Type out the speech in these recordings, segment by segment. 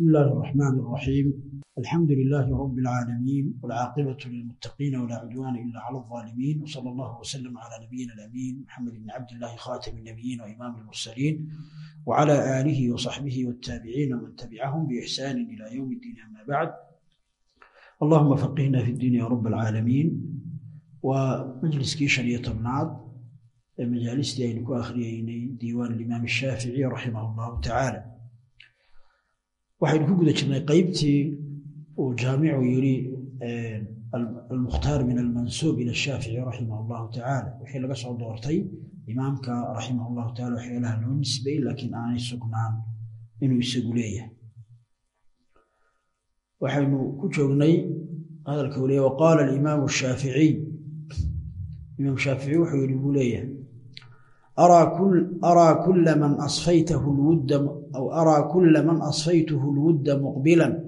بسم الله الرحمن الرحيم الحمد لله رب العالمين والعاقبة للمتقين ولا عدوان إلا على الظالمين وصلى الله وسلم على نبينا الأمين محمد بن عبد الله خاتم النبيين وإمام المرسلين وعلى آله وصحبه والتابعين ومن تبعهم بإحسان إلى يوم الدين أما بعد اللهم فقهنا في الدين يا رب العالمين ومجلسكي شنية بنعض مجالستي أن أخريين ديوان الإمام الشافعي رحمه الله تعالى waxaynu ku guda jirnay qeybtii uu jaamicu yiri almukhtaar min almansuub ila shaafici raximah allahu tacaala wixii laga soo doortay imaamka raximah allahu taala waxyaalaha loo nisbay laakiin aanay sugnaan inuu isagu leeyahay. Waxaynu ku joognay hadalka uu leeyahy waqaala alimaamu shaaficiy imaam shaafici wuxuu yidhi buu leeyahay أرى كل من أصفيته الود أو أرى كل من أصفيته الود مقبلا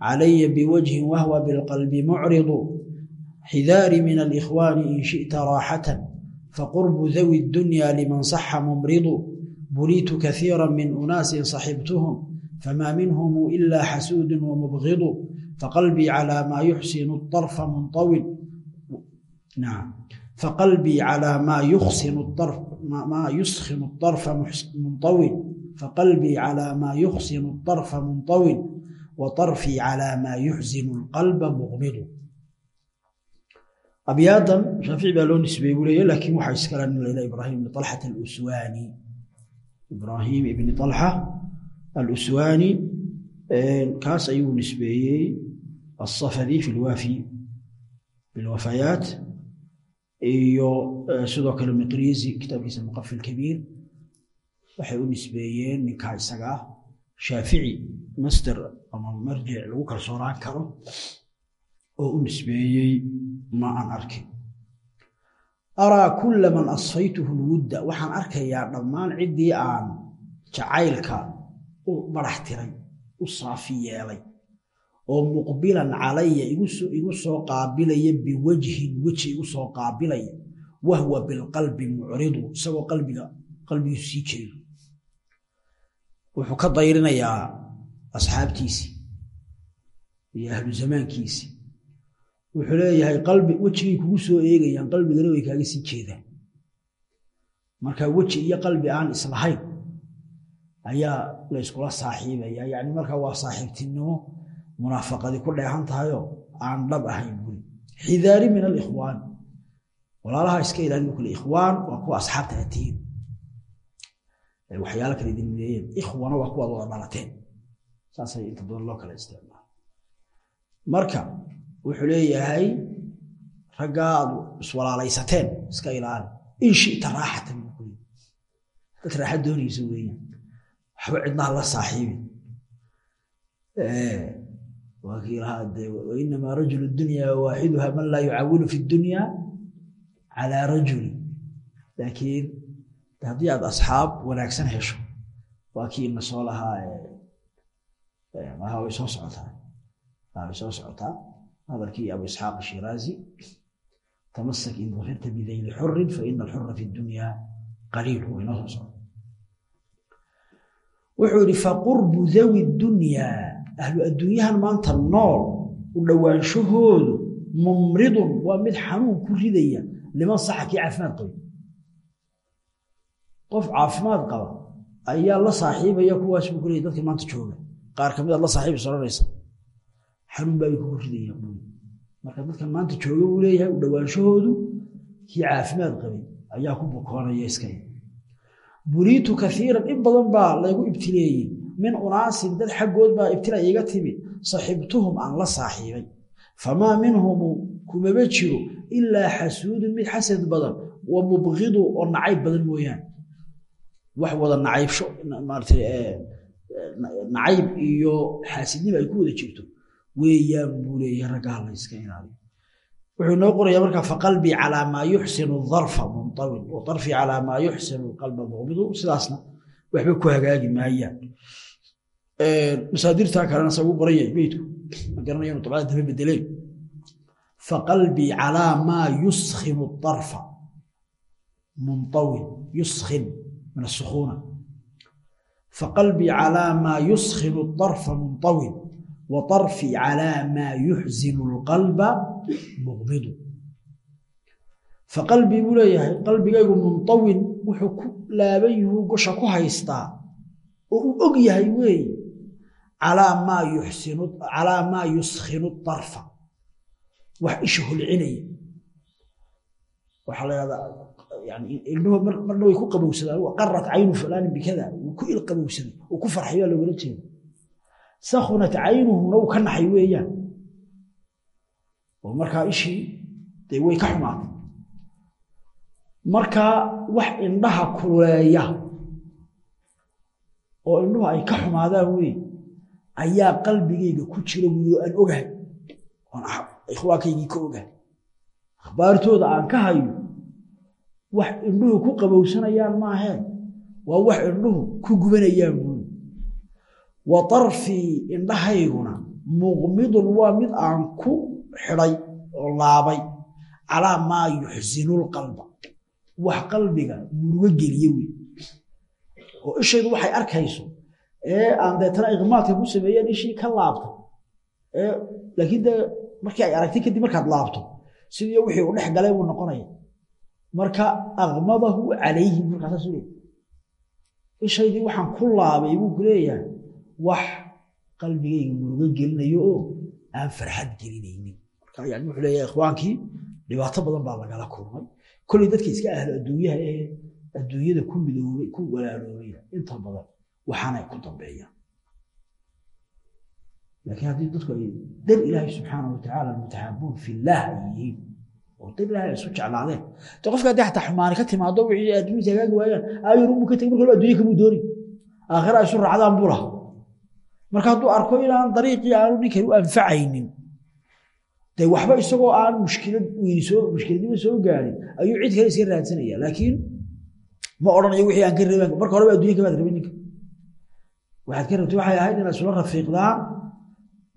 علي بوجه وهو بالقلب معرض حذار من الإخوان إن شئت راحة فقرب ذوي الدنيا لمن صح ممرض بليت كثيرا من أناس صحبتهم فما منهم إلا حسود ومبغض فقلبي على ما يحسن الطرف ما يسخن الطرف منطوي فقلبي على ما يحسن الطرف منطوي وطرفي على ما yuxzinu اlqalba muqbidu abyaadan shaafici baa loo nisbeey buu leeya laakiin waxaa iskala nila ibrahim ibni alxat aluswaani ibrahim ibni alxa aluswaani kaas ayuu nisbeeyey asafadi fi lwafi bilwafayaat iyo sidoo kale miqriisi kitaabkiisa muqafil kabiir waxay u nisbeeyeen ninkaa isaga shaafici master ama marjic lagu kalsoonaan karo oo u nisbeeyey ma aan arkin. Araa kulla man asfaytuhu lwudda waxaan arkayaa dhammaan ciddii aan jacaylka u barax tiray u saafi yeelay oo muqbilan calaya igu soo qaabilaya biwajhin weji igu soo qaabilaya wahwa bilqalbi mucridu isagoo qalbiga qalbigiisu sii jeedo wuxuu ka dayrinayaa asxaabtiisii iyo ahlu zamaankiisii wuxuu leeyahay qalbi wejigay kugu soo eegayaan qalbigana way kaaga sii jeedaan. Marka weji iyo qalbi aan islahayn ayaa la yskula saaxiibaya. Yacni marka waa saaxiibtinimo munaafaqadii ku dheehan tahayoo aan dhab ahayn buri. Xidaari min alikhwaan. Walaalaha iska ilaalin kule ikhwaan waa kuwa asxaabta atihiin waxyaala kale idin mideeyeen. Ikhwana waa kuwaad wada dhalateen. Saasay inta badan loo kala isticmaala marka wuxuu leeyahay raggaa aad iswalaalaysateen iska ilaali. In shita raaxatan buu dad raaxa doonaysa weeyaan. Waxba cidnaha la saaxiibin wainamaa rajulu dunya waaxiduha man laa yucaawilu fi dunya calaa rajuli laakiin haddii aad asxaab wanaagsan hesho waa kii ina soo lahaa way soo socotaa. Way soo socotaa hadalkii abu isxaaq ashiraazi tamasak in dafirta bidayli xurin faina alxura fi dunya qaliil. Wuxuu yihi faqurbu dawi dunyaa ahlu adduunyahan maanta nool u dhowaanshahoodu mumridun waa mid xanuun ku ridaya liman saxa kii caafimaad qabay qof caafimaad qaba ayaa la saaxiibaya kuwaas buu ku leeyay dadka maanta jooga qaar ka mid aad la saaxiibaysa odhanaysa xanuun baabay kugu ridaya marka dadkan maanta jooga buu leeyahay u dhowaanshahoodu kii caafimaad qabay ayaa ku bukoonaya iska buliitu kaiiran in badan baa laygu ibtileeyey min unaasin dad xaggood baa ibtila iiga timid saxibtuhum aan la saaxiibay. Famaa minhumu kumaba jiro ilaa xasuudun mid xasad badan wa mubqidu oo nacayb badan mooyaane wax wada nacaybsho maarata nacayb iyo xaasidnimo ay ku wada jirto. Weeyaan buu leeyahay raggaha la yska ilaaliyo wuxuu inoo qorayaa markaa faqalbii calaa maa yuxsinu darfa munawin wa darfii calaa maa yuxsinu qalba muqmidu sidaasna waxba ku hagaagi maayaan masaadirta kalena sagu qoranyay meydku ma garanayan dabcada daba bedeleen faqalbii calaa maa yuskhimu arfa munawin yuskin min asukhuuna faqalbi calaa maa yuskhinu arfa munawin wa arfii calaa maa yuxzinu lqalba muqbidu. Faqalbii buu leeyahay qalbigaygu munawin wuxuu ku laaban yuhu gosha ku haystaa. Oo u og yahay weeye calaa maa yuskhinu darfa. Wax isha holcinaya waxaa la yani ilmuhu marna way ku qabowsadaan. Qarat caynu fulaanin bikada. Wuu ku il qabowsaday uu ku farxay baa loogala jeeda sakhunat caynuhuna uu ka naxay weeyaan. Oo markaa ishii dee way ka xumaatay. Markaa wax indhaha kuleeya. Oo indhuhu ay ka xumaadaan wey ayaa qalbigayga ku jira wiyo aan ogahay. Ikhwaankaygii ka ogahay. Akhbaartooda aan ka hayo wax indhuhu ku qabowsanayaan maaheen waa wax indhuhu ku gubanayaan buui wa darfii indhahayguna muqmidun waa mid aan ku xidhay oo laabay. Calaa maa yuxsinu lqalba wax qalbiga murugo geliye wey oo ishaydu waxay arkayso ee aan deetana iqmaadka ku sameeyeen ishii ka laabta laakiin dee markii ay aragtay kadib markaad laabto sidii wixii u dhex galay buu noqonaya. Marka aqmadahu calayhi markaasaas leey ishaydii waxaan ku laabay buu ku wax qalbigayga murugo gelinayo oo aan farxad gelinaynin. Marka yani wuxuu leeyahay ikhwaankii dhibaato badan baa lagala kulmay. Kolley dadka iska ahlo adduunyaha ee adduunyada ku midoobay ku walaaloobay. Inta badan waxaanay ku dambeeyaan laakiin haddii dadku ay dar ilaahay subxaana watacaala mutaxaabuun fillaah ay yihiin oo dar ilaahay isu jeclaadeen de qofka haddii xataa xumaani ka timaado wixii adduunyada hagaagi waayaan aayar unbuu ka tegay marka adduunya kamuu dooni aakhira isu raacdaan buu laha marka hadduu arko inaan dariiqii aanu ninkan u anfacaynin de waxba isagoo aan mushkilad weyni soo mushkiladnimo soo gaarin ayuu cid kale iska raadsanaya. Laakiin ma odhanayo wixii aan ka reeban marka horeba addunya kamaad rabin ninka waxaad ka rabtay waxay ahayd inaad isula rafiiqdaan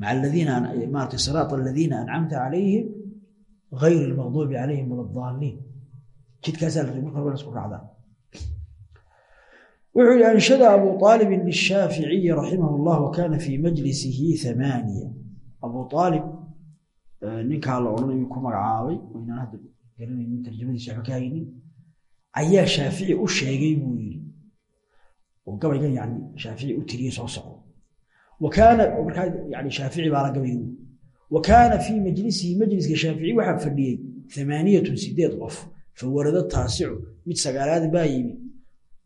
maca aladiina maarata siraata aladiina ancamta calayhim gayr almaqduubi calayhim wala daaliin jidkaasaa la marka horeba isku raacdaan wuxuu yihi anshada abu aalibin lishaaficiyi raximah llah wakana fii majlisihi amaaniya abu aalib ninkaa la odhanayuu ku magacaabay waynaan hadda garanaynin tarjamadiisa waxba ka haynin ayaa shaafici u sheegay buu yidhi oo gabaygan yani shaafici u tiriyey soo socdo. Wa kaana markaa yani shaafici baa la gabay wa kaana fii majlisihi majliska shaafici waxaa fadhiyey amaaniyatun sideed qof fa warada taasicu mid sagaalaad baa yimi.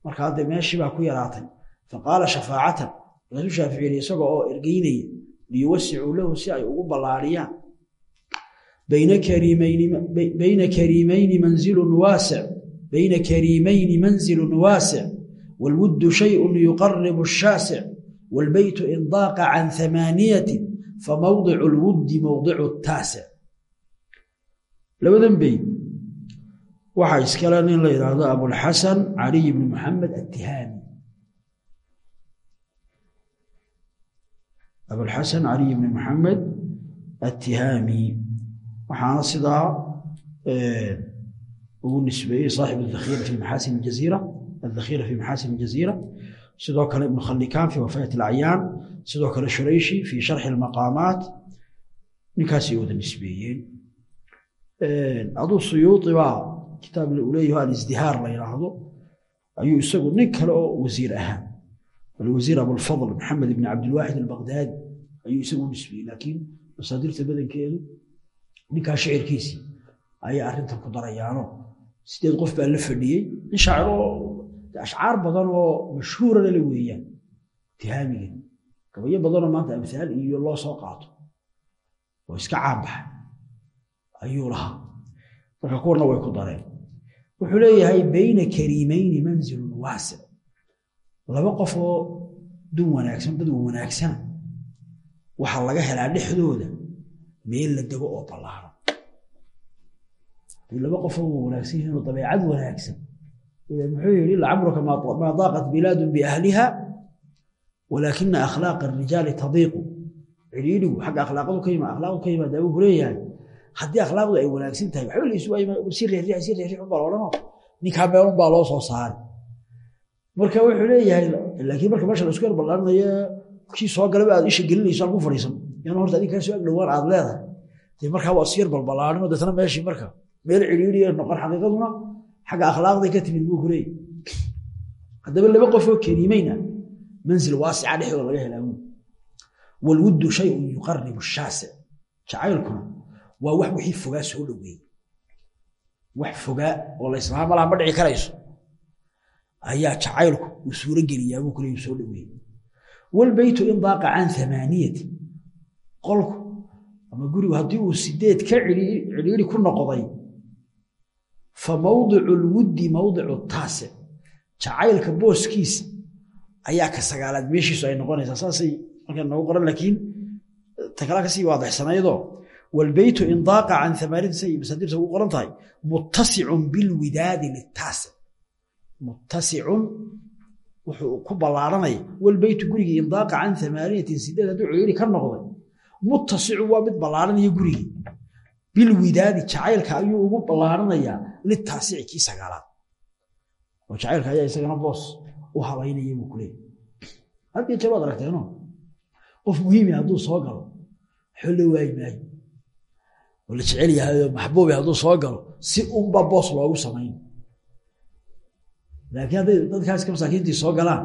Marka hadde meeshii baa ku yaraatay. Fa qaala shafaacatan markaasuu shaafici yidhi isaga oo ergeynaya liyuwasicuu lahu si ay ugu ballaariyaan. Bayna kariimayni manzilun waasic والود شيء يقرب الشاسع والبيت إن ضاق عن ثمانية فموضع الود موضع التاسع. لبدن بيت waxaa iskale nin la yidhaahdo abulxasan caliy bni maxamed attihaami abulxasan caliy bni maxamed attihaami waxaana sidaa ugu nisbeeyey saaxibu dakhiirati maxaasin aljaziira aldakhira fi maxaasin jaziira sidoo kale ibnu khallikaan fi wafaayat alacyaan sidoo kale shurayshi fi sharxi almaqaamaat ninkaasay wada nisbeeyeen. Aduu suyuudi baa kitaab uu leeyaho alisdihaar la yidhaahdo ayuu isagu nin kale oo wasiir ahaa alwasiir abulfadl maxamed ibni cabdilwaaxid albaqdaadi ayuu isagu nisbeeyey. Laakiin masaadirta badankeedu ninkaa shicirkiisii ayay arrintan ku darayaano. Sideed qof baa la fadhiyey ashcaar badan oo mashhuurana la weeyaan tihaamiga gabayo badanoo maanta amhaal iyo loo soo qaato oo iska caanbaxa ayuu lahaa marka kuwana way ku dareen wuxuu leeyahay bayna kariimayni manzilun waasic laba qof oo dun wanaagsan dad wanaagsana waxaa laga helaa dhexdooda meel la dego oo ballaaran haddii laba qofoo wanaagsan yihiin oo dabeecad wanaagsan muxuu yihi lacamruka maa daaqat bilaadun biahliha walaakina akhlaaqa arijaali tadiiqu cidhiidhigu xagga akhlaaqadu ka yima akhlaaqdu ka yimaada buu kuleeyahay haddii akhlaaqdu ay wanaagsan tahay waxba laysu si reeriix si reeriix baa la odhanoo ninkaa meelun baa loo soo saaray marka wuxuu leeyahay laakiin marka meesha la isku yar ballaarinayo kii soo galaba aad isha gelinayso aan ku fadhiisan yan horta adin kaa soo agdhowaan aad leedahay dee markaa waa isyar balbalaarinoo deetana meeshii marka meel ciriiriya noqon xaqiiqaduna xagga akhlaaqday ka timid buu ku leeyahy haddaba laba qofoo kelimayna mansil waasica dhexdooda laga helaa walwuddu shayun yuqaribu shaasic jacaylkuna waa wax wixii fogaa soo dhoweeyey wax fogaa oo la islaama malaha ma dhici karayso ayaa jacaylku uu suuro geliyaa buu kule soo dhoweeyey walbeytu in daaqa can amaaniyati qolku ama gurigu haddii uu sideed ka cidhiiri ku noqday fa mawdicu lwuddi mawdicu taasic jacaylka booskiisa ayaa ka sagaalaad meeshiisu ay noqonaysaa saasay markaa noogu qoran laakiin takala ka sii waadexsanaydoo walbeytu in daaqa can amaaniyati say masaadirta ugu qoran tahay muttasicun bilwidaadi litaasic muttasicun wuxuu ku ballaaranaya walbeytu gurigii indaaqa can amaaniyatin sideed hadduu ciriiri ka noqday. Muttasicu waa mid ballaaranaya gurigii. Bilwidaadi jacaylka ayuu ugu ballaaranayaa litaasici kii sagaalaad oo jacaylka ayaa isagana boos u habaynaya buu kuleeyay jeer waad aragteeno qof muhiimi hadduu soo galo xolle waayi maayo oo la jecel yahayo maxbuubi hadduu soo galo si unba boos loogu samayn. Laakiin hadday dadkaas ka masaakiintii soo galaan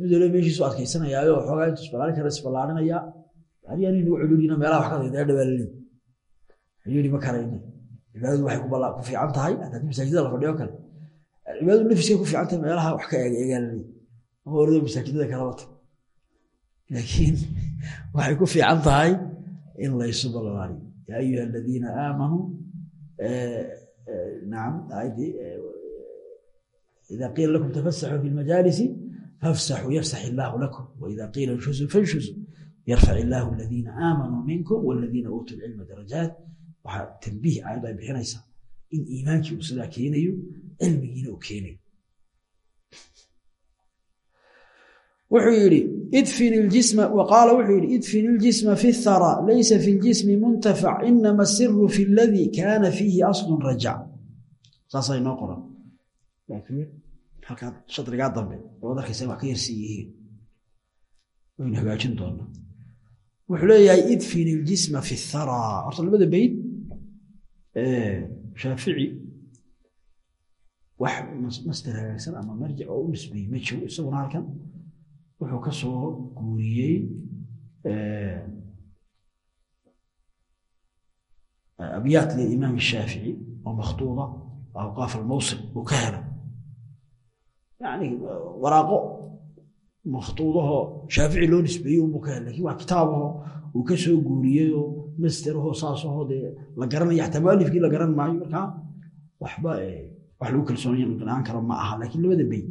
mid waliba meeshiisu adkaysanayaayo xoogaa intuu isballaarin kara isballaarinayaa adiga nin nagu meelaha wax ka daydaa dhawaalaleey culuuli ma karayna cibaadadu waxay ku fiican tahay haddii masaajidada la fadhiyo kale cibaadadu nafiskay ku fiican tahay meelaha wax ka eega eegaalaley ama orado masaajidada kala wata laakiin waxay ku fiican tahay in laysu ballaariyo yaa ayuha aladiina aamanuu nacam aayadii إذا قيل لكم تفسحوا في المجالس فافسحوا يفسح الله لكم وإذا قيل انشزوا فانشزوا يرفع الله الذين آمنوا منكم والذين أوتوا العلم درجات waxaa tanbiih aayadda ay bixinaysaa in iimaankii uu sidaa keenayo cilmigiina uu keenayo. Wuxuu yidhi idfin iljisma waqaala wuxuu yidhi idfin iljisma fi thara laysa fi ljismi muntafac inama asiru fi aladii kaana fiihi aslun rajac saasaa inoo qoran. Halkaa shadrigaa dambe waad arkaysa wax ka yarsi yihiin. Waynu hagaajin doonaa. Wuxuu leeyahay idfin iljisma fi thara. Horta labada beyd shaafici wax masder hagaagsan ama marjic oo u nisbeeyey ma jiro isaguna halkan. Wuxuu ka soo guuriyey abyaat limaam shaafici oo makhtuuda awqaaf almawsil uu ka helay yani waraaqo makhtuudahoo shaafici loo nisbeeyey unbuu ka helay laakiin wax kitaabaho uu ka soo guuriyeyoo masderahoo saasahoo dee la garanaya xataa mualifkii la garan maayo. Markaa waxba wax lagu kalsoonaan karo ma aha. Laakiin labada bey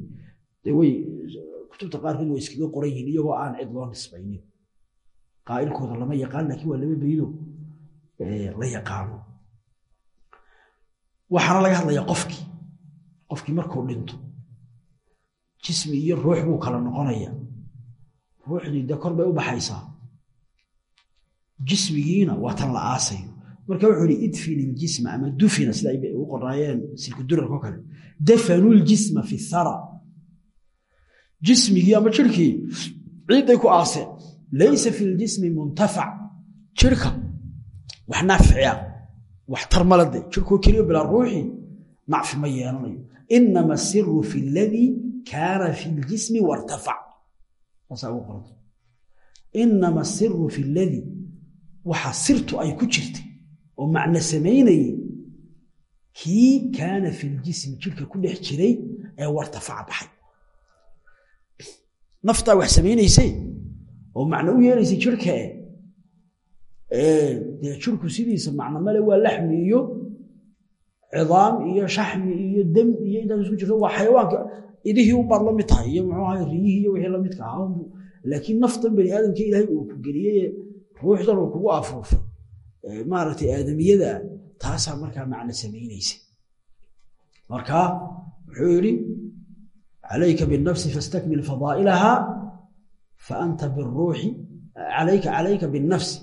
way kutubta qaarkood way iskaga qoran yihiin iyagoo aan cid loo nisbaynin. Qaa'ilkooda lama yaqaan laakiin waa laba beydo la yaqaano. Waxaana laga hadlayaa qofkii qofkii markuu dhinto jismi iyo ruux buu kala noqonaya. Ruuxdii dee kor bay u baxaysaa jismigiina waa tan la aasayo marka wuxuu ihi idfin iljisma ama dufina sida ay u qoraayeen silkudurarko kale. Dafanu ljisma fi thara jismigii ama jirkii ciidday ku aaseen. Laysa fi ljismi muntafac. Jirka wax naaficiya wax tarmalade jirkoo keliyo bilaa ruuxii nacfi ma yeelanayo. Inama asiru fi ladii kaana fi ljismi wartafac. Inama asiru fi ladii waxa sirtu ay ku jirtay oo macno samaynayey kii kaana fi ljismi jirka ku dhex jiray ee wartafaca baxay. Naftaa wax samaynaysay oo macno u yeelaysay jirkae dee jirku sidiisa macno male waa laxmi iyo cidaam iyo shaxmi iyo dam iyo intaas isku jirto waa xayawaanka idihii unbaad la mid tahay iyo muxuu ahay riyihii iyo wixii la midka ahaa laakiin naftan bani aadamka ilaahay uu ku geliyey ruuxdan uu kugu afuufay maaragtay aadamiyada taasaa markaa macno samaynaysa. Marka wuxuu yidhi calayka binnafsi fastakmil fadaa'ilaha faanta biruuxi calayka calayka binnafsi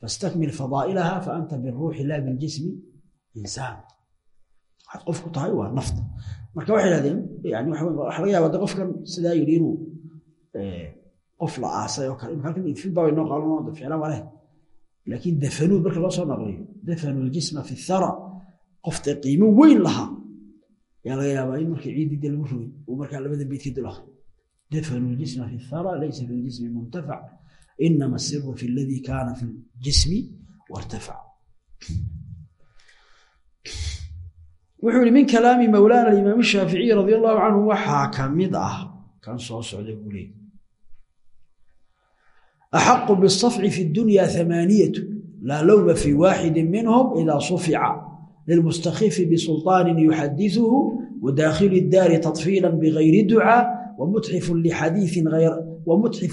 fastakmil fadaa'ilaha faanta biruuxi laa biljismi insaan. Waxaad qofku tahay waa nafta. Marka waxay dhahdeen yani waxa laga yaaba de qofkan sidaa yidhi inuu qof la aasay oo kale. Imka halkan idfin baa noo qaalan ficla ma leh. Laakiin dafanuu marka loo soo naqliyo dafanuu ljisma fi thara qofta qiimo weyn lahaa ayaa laga yaabaa in markii ciiddii de lagu rogay uu markaa labada beyd ka dul akhri dafanuu ljisma fi thara laysa fi ljismi muntafac inama asiru fi aladii kaana fi ljismi wartafac. Wuxuu yihi min kalaami mowlaana alimaam shaaficiy radi allahu canhu waxaa ka mid ah kan soo socda buu leey axaqu bisafci fi dunya amaaniyatu laa lowma fii waaxidi minhum idaa sufica lilmustakifi bisulطaanin yuxadiثuhu wadaakhilu اdaari taطfiila bigayri ducaa wmutxifu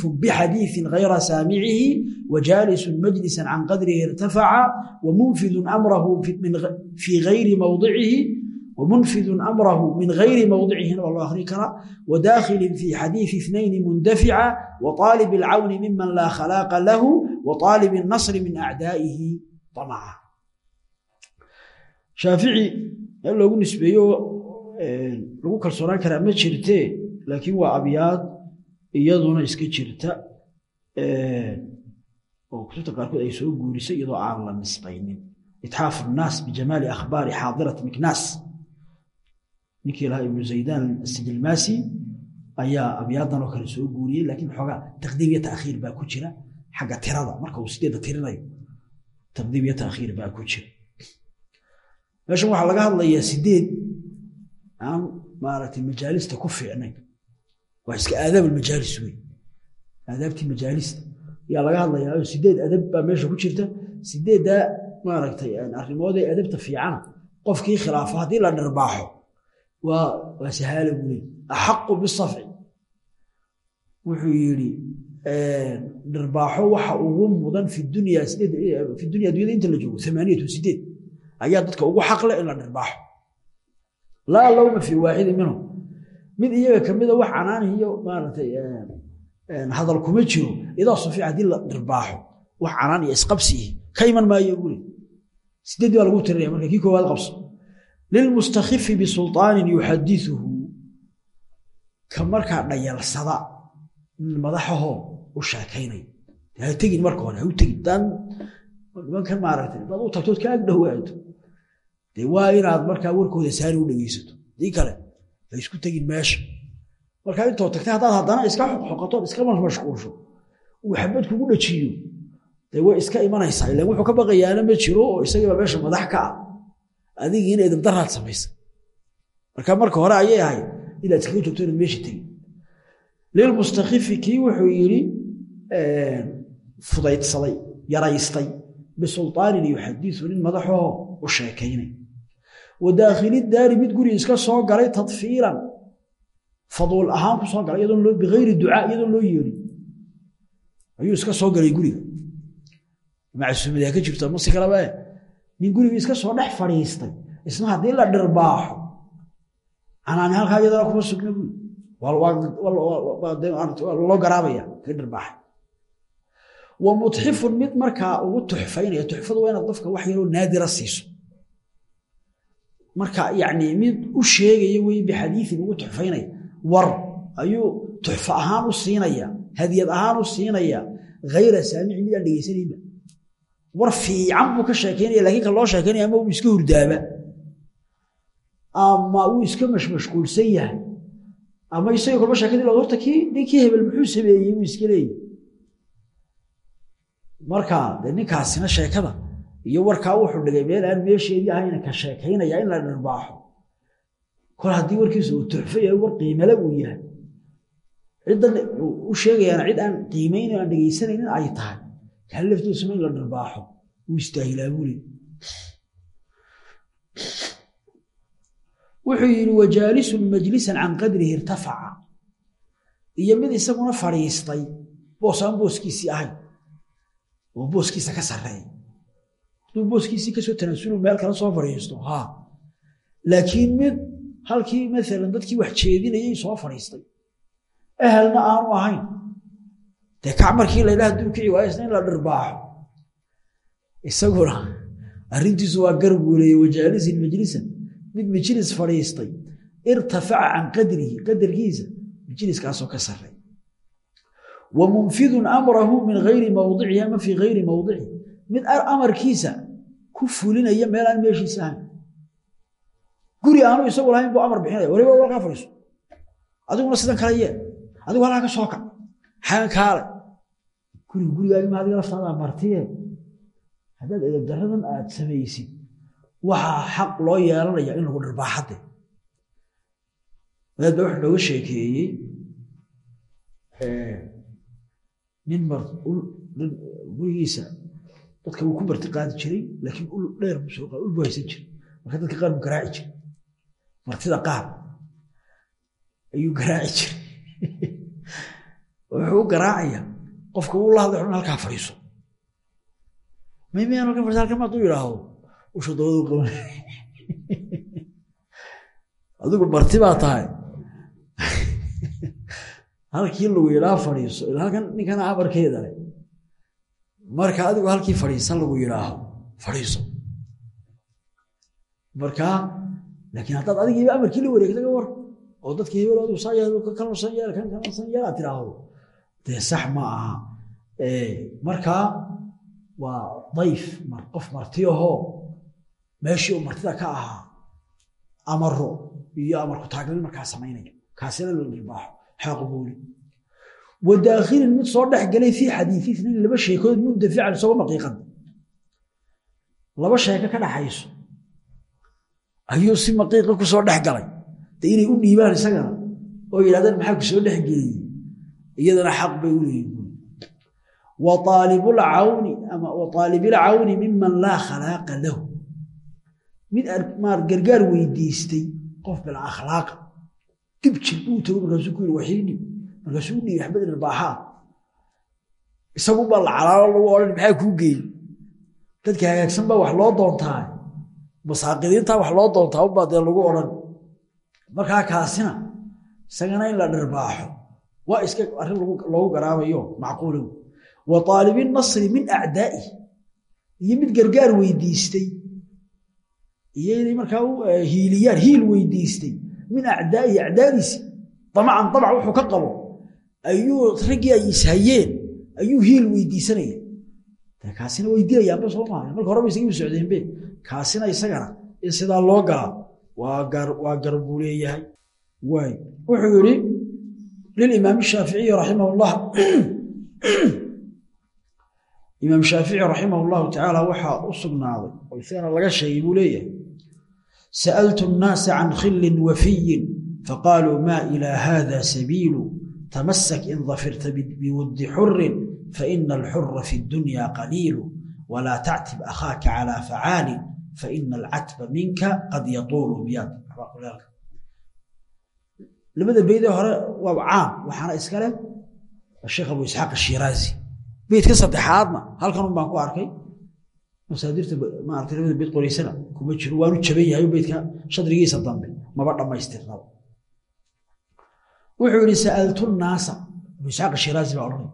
bixadiiثi hayra saamicihi wjaalisu majlisa can qadrihi irtafaca wamunfidu amrahu fii gayri mowdicihi ومنفذ أمره من غير موضعه والله أخري كرا وداخل في حديث اثنين مندفعا وطالب العون ممن لا خلاق له وطالب النصر من أعدائه طمعا شافعي لو نسبيو لو كالسوران كرا ما جرتي لكن وأبيات iyaduna iska jirta oo kutubta qaarkood ay soo guurisay iyadoo aan la nisbaynin itxaafu nnaas bijamaali akhbaari xaadirat miknaas ninkii lahaa ibnu zaydaan asijilmaasi ayaa abyaadan oo kale soo guuriyey laakiin xoogaa taqdiim iyo taakhiir baa ku jira xagga tirada. Marka uu sideedda tirinayo taqdiim iyo taakhiir baa ku jira. Meeshan waxaa laga hadlayaa sideed aan maaragtay majaalista ku fiicnayn. Waa iska aadaab almajaalis wey aadaabtii majaalista ayaa laga hadlayaa. Sideed adab baa meesha ku jirta. Sideeddaa maaragtay arrimoodee adabta fiicana qofkii khilaafa haddii la dharbaaxo waa buu leey axaqu bisafci. Wuxuu yidhi dharbaaxo waxa ugu mudan fi dunya sideed fi dunya addunyada inta la joogo amaaniyatu sideed. Ayaa dadka ugu xaqle in la dharbaaxo laa lowma fi waaxidin minhum. Mid iyaga kamida wax canaanihiyo maaragtay hadal kuma jiro idaa sufiic haddii la dhirbaaxo wax canaan iyo isqabsiihi ka iman maayo buu leey sideed baa lagu tirinaya marka kii koowaad qabso lilmustakifi bisulطaanin yuxadiثuhu ka markaa dhayalsada madaxahoo u sheekaynay ha tegin marka hore ha u tegin daan nimankan maaragtay dad u tagtood ka ag dhowaato dee waa inaad markaa warkooda saani u dhegeysato dii kale ha isku tegin meesha markaa intoo tagtay haddaad haddana iska xoqotood iska mashquulsho uu xabad kugu dhajiyo dee way iska imanaysaa ilan wuxuu ka baqayaana ma jiro oo isagiiba meesha madax ka ah adigii in edabdaraad samaysa marka marka hore ayay ahayd inaad iskaga joogto inaad meesha tegin lilmustakifi kii wuxuu yidhi fudaydsaday yaraystay bisulطaanin yuxadiثu nin madaxoo u sheekaynay. Wa daakhili daari mid guri iska soo galay tadfiilan faduul ahaan ku soo galay iyadoon loo bigayri ducaa iyadoon loo yeedhin ayuu iska soo galay guriga. Macsuumada ka jirto masi kalaba nin gurigii iska soo dhex fadhiistay. Isna haddii la dhirbaaxo canaani halkaa iyadana kuma sugna buy loo garaabaya kii dhirbaaxay wa mutxifun mid markaa ugu tuxfaynaya tuxfadu waa inaad qofka wax yaroo naadira siiso. Marka yacni mid u sheegaya wey bixadiiin ugu tuxfaynaya. War ayuu tuxfo ahaan u siinaya hadiyad ahaan u siinaya hayra saamici mid aan dhegeysanayba war fiican buu ka sheekaynaya lakiin ka loo sheekaynaya ama uu iska hurdaaba. Ama uu iska mashmashquulsan yahay. Ama isaga kolba sheekadii la horta kii ninkii hebel muxuu sameeyey buu iska leeyahy marka dee ninkaasina sheekada iyo warkaa wuxuu dhigay meel aan meesheedii ahayna ka sheekaynaya in la dhirbaaxo kol haddii warkiisa uu tuxfo yahay war qiimale uu yahay. Ciddan u sheegayaana cid aan qiimaynayo aan dhegaysanaynin ay tahay kaa laftiisuna in la dhirbaaxo wuu istaahilaa buli wuxuu yidhi wajaalisun majlisan can qadrihi irtafaca iyo mid isaguna fadhiistay boos aan booskiisii ahayn oo booskiisa ka sarreeya hadduu booskiisii ka soo tanaasulu meel kala soo fadhiisto ha laakiin mid halkii maalan dadkii wax jeedinayay soo fadhiistay ehelna aanu ahayn dee kac markii laydhaha duu kici waayo isna in la dhirbaaxo isaguna arrintiisu waa garab guuleeye wajaalisin majlisan. Mid majlis fadhiistay. Irtafaca can qadrihi qadarkiisa majliskaasoo ka sarey wa munfidun amrahu min gayri mawdicihi ama fii gayri mawdicihi mid amarkiisa ku fulinaya meel aan meeshiisa ahayn. Guri aanu isagu lahayn buu amar bixinaya. Waliba walkaa fadhiiso. Adiguna sidan kale yee adigu halkaa ka soo kac xagan guriga gurigaagi ma adiga laftaada martiye haddaad edabdaradan aad samaysid waxaa xaq loo yeelanaya in lagu dhirbaaxade wadaad baa wuxuu nooga sheekeeyey nin gurigiisa dadka wuu ku marti qaadi jiray laakiin ul dheer ul buu haysan jiray. Marka dadka qaar buu garaaci jiray. Martida qaar ayuu garaaci jiray. Wuxuu u garaacaya qofka uu la hadlay xun halkaa fadhiiso. Maymayaan halkan fadhiisa halkan maad u yidhaahdo usha dabadu qaban adigu marti baa tahay. Halkii lagu yidhaa fadhiiso. Halkan ninkana amarkeeda leh. Marka adigu halkii fadhiisan lagu yidhaaho fadhiiso. Markaa laakiin haddaad adigiiba amarkii la wareegta war oo dadkii hebel adigu saa yeel kanusan yeel kan kanusan yeel aad tiraahdo dee sax ma aha. Markaa waa dayf qof martiyahoo meeshii uu martida ka ahaa amaro iyo amarku taaglin markaa samaynaya. Kaasina la dhirbaaxo xaaqbuuli wa daakhilin mid soo dhex galay fii isnayn laba sheekood mundafican isagoo maqiiqan laba sheeko ka dhaxayso ayuu si maqiiqa ku soo dhex galay. De inay u dhiibaan isagana oo yidhahdeen maxaa ku soo dhex geliyey iyadana xaq bay u leeyihiin wa aalibulcawni ama wa aalibilcawni miman laa khalaaqa lahu. Mid maar gargaar weydiistay qof bila akhlaaqa. Dib jir buu tago markaasuu ku yiri waxiidhib markaasuu u dhiibi axmed irbaaxaa isagu baa la calaalo lagu odhan maxaa kuu geeyey dadka hagaagsan baa wax loo doontaa masaaqidiintaa wax loo doontaa ubaa dee lagu odhan markaa kaasina isagana in la dhirbaaxo waa iska arrin loogu garaabayo macquulow wa aalibi nasri min acdaa'ihi iyo mid gargaar weydiistay. Iyo inay markaa hiiliyaan hiil weydiistay. Min acdaa'ihi acdaadiisi damacan damac wuxuu ka qabo. Ayuu raggii ay ishayeen. Ayuu hiil weydiisanaya kaasina way dilayaanba soo maaha. Marka horeba isagiiba socdeenbe kaasina isagana in sidaa loo galaa waa gar buu leeyahay. Wuxuu yihi lilimaam shaaficiyi raximah llah imaam shaafici raximah llahu tacaala waxaa u sugnaaday oo isagana laga sheegay buu leeyahay sa'altu nnaasa can khillin wafiyin faqaaluu ma ilaa hada sabiilu tamasak in dafirta biwuddi xurin faina alxura fi dunya qaliilu walaa tactib akhaaka calaa facaalin faina alcatba minka qad yatuulu biyad labada beydee hore waa caam waxaana iskale sheekh abu isxaaq ashiraazi beydka saddexaadna halkanun baan ku arkay. Masaadirta maarata labada beyd qoraysana kuma jiro waanu jaban yahay beydka shadrigiisa dambe maba dhammaystirnaba wuxuu yihi sa'altu naasa abu isxaaq ashiraazi baa odhanay.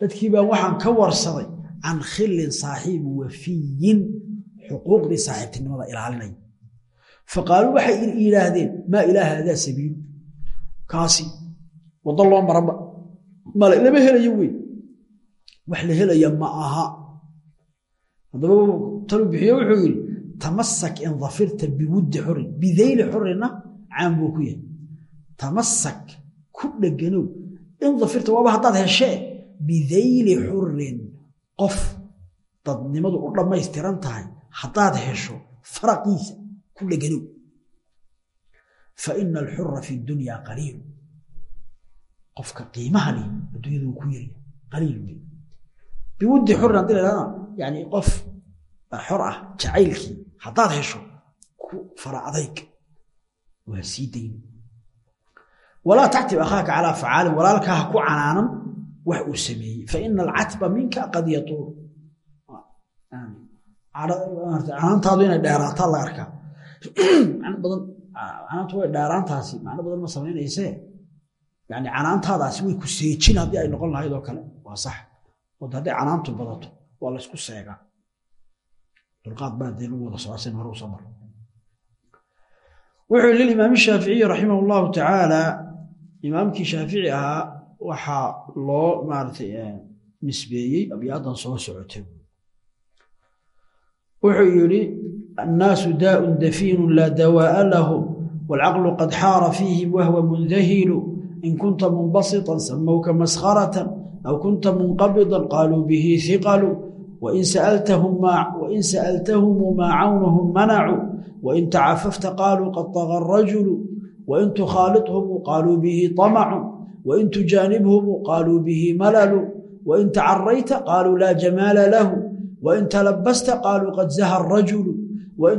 Dadkii baan waxaan ka warsaday can khillin saaxiibi wafiyin xuquuqdii saaxiibtinimada ilaalinaya faqaaluu waxay yidhaahdeen maa ilaa haadaa sabiilu kaasi. Waddo loo maraba. Male lama helayo wey wax la helaya ma aha. Haddaba talu bixiyo wuxuu yidhi tamasak in dafirta biwuddi xurin bidayli xurinna caan buu ku yahay. Tamasak ku dheganow. In dafirta waaba haddaad heshee bidayli xurin qof dadnimadu u dhammaystiran tahay haddaad hesho faraqiisa ku dheganow fa ina alxura fi dunya qaliil qofka qiimaha leh adduunyada uu ku yarya qaliil wey biwuddi xurin haddii la ydhahda yani qof xor ah jacaylkii haddaad hesho ku fara adayg waa sii dayn walaa tactib akhaaka calaa facaalin walaalkaa ha ku canaanan wax uu sameeyey faina alcatba minka qad yatuul canaantaadu inay dheeraataa la arkaa canaantu way dheeraantaasi macno badan ma samaynaysee? Yani canaantaadaasi way ku seejin haddii ay noqon lahayd oo kale. Waa sax. Od hadday canaantu badato waa laysku seegaa. Dulqaad baa dee lagu wada socodsan hore u soo maro wuxuu lilimaam shaaficiyi raximah llahu tacaala imaamkii shaafici ahaa waxaa loo maaratay nisbeeyey abyaadan soo socotay. Wuxuu yidhi annaasu daaءun dafiinu laa dawaa'a lahu wاlcaqlu qad xaara fiihi wahwa mundahilu in kunta munbasiطa samowka maskaratan aw kunta munqabiطa qaaluu bihi hiqalu wain sa'altahumuu maa cawnahum manacuu wain tacafafta qaaluu qad طaga rajulu wain tukhaaliطhumuu qaaluu bihi طamacu wain tujaanibhumuu qaaluu bihi malalu wain tacarayta qaaluu laa jamaala lahu wain talabasta qaaluu qad zaha rajulu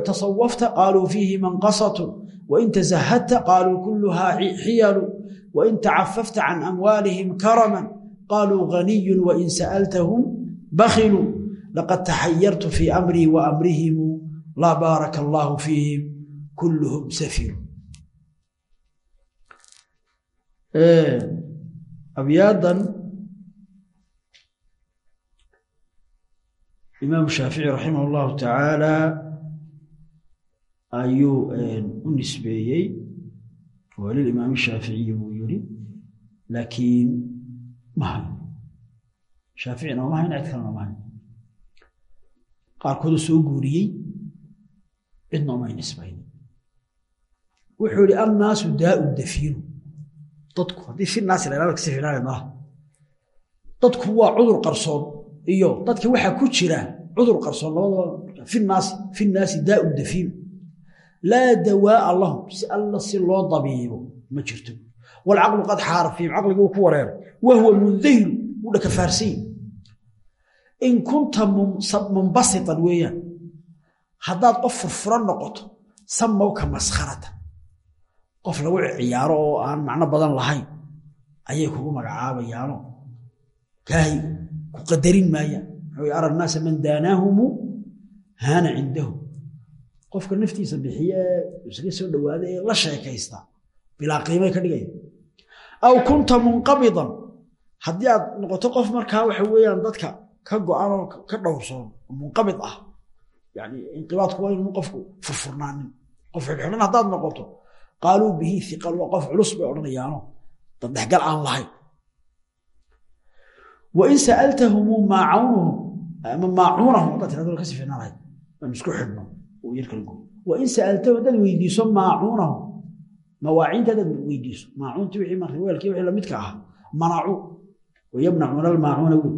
tasawafta qaaluu fiihi manqasatu wain tasahadta qaaluu kuluhaa xiyalu wain tacafafta can amwaalihim karaman qaaluu ghaniyu wain sa'altahum bakhiluu laqad taxayartu fii amrii wa amrihimu laa baaraka allaahu fiihim kulluhum safiru abyaadan imaam shaafici raximah allahu tacaala ayuu u nisbeeyey. Waa lilimaam shaaficiyi buu yiri laakiin mahay shaaficina mahayn cid kalena mahayn qaarkoodu soo guuriyey cidna umay nisbayn. Wuxuu yihi annaasu daau dafiinu dadku haddii fi naasi la kasi filaana malaha dadku waa cudur qarsoon iyo dadka waxaa ku jira cudur qarsoon labadaba fi naasi daau dafiinu laa dawaa'a lahum si alla si loo dabiibo ma jirto walcaqlu qad xaara fiihim caqliga uu ku wareeray wahuwa mundahilu wuu dhakafaarsanyi in kunta munbasitan weeyaan haddaad qof furfuran noqoto samowka maskharata qof lagu ciyaaro oo aan macno badan lahayn ayay kugu magacaabayaano kaahay ku qadarin maayaan wuxuu ara naasa man daanaahumu haana cindahu qofka naftiisa bixiye isaga soo dhawaada ee la sheekaysta bilaa qiimay ka dhigaya aw kunta munqabidan. Haddii aad noqoto qof markaa waxa weeyaan dadka ka go-anoo ka dhowrsoon munqabid ah. Yani inqibaadku waa inuu qofku furfurnaanin. Qof xidhxidhan haddaad noqoto qaaluu bihi iqal waa qof culus bay odhanayaano. Daddhexgal aan lahayn. Wain sa'altahumu maacawnuhum ama maacuunahum haddaad tirado kasi ficnaan lahayd aan isku xidhno wain sa'altahu haddaad weydiiso maacuunahum. Mawaaciinta haddaad weydiiso. Maacuunti wixii marka weelkii wixii lamidka ah manacu wayamnacuuna almaacuuna wey.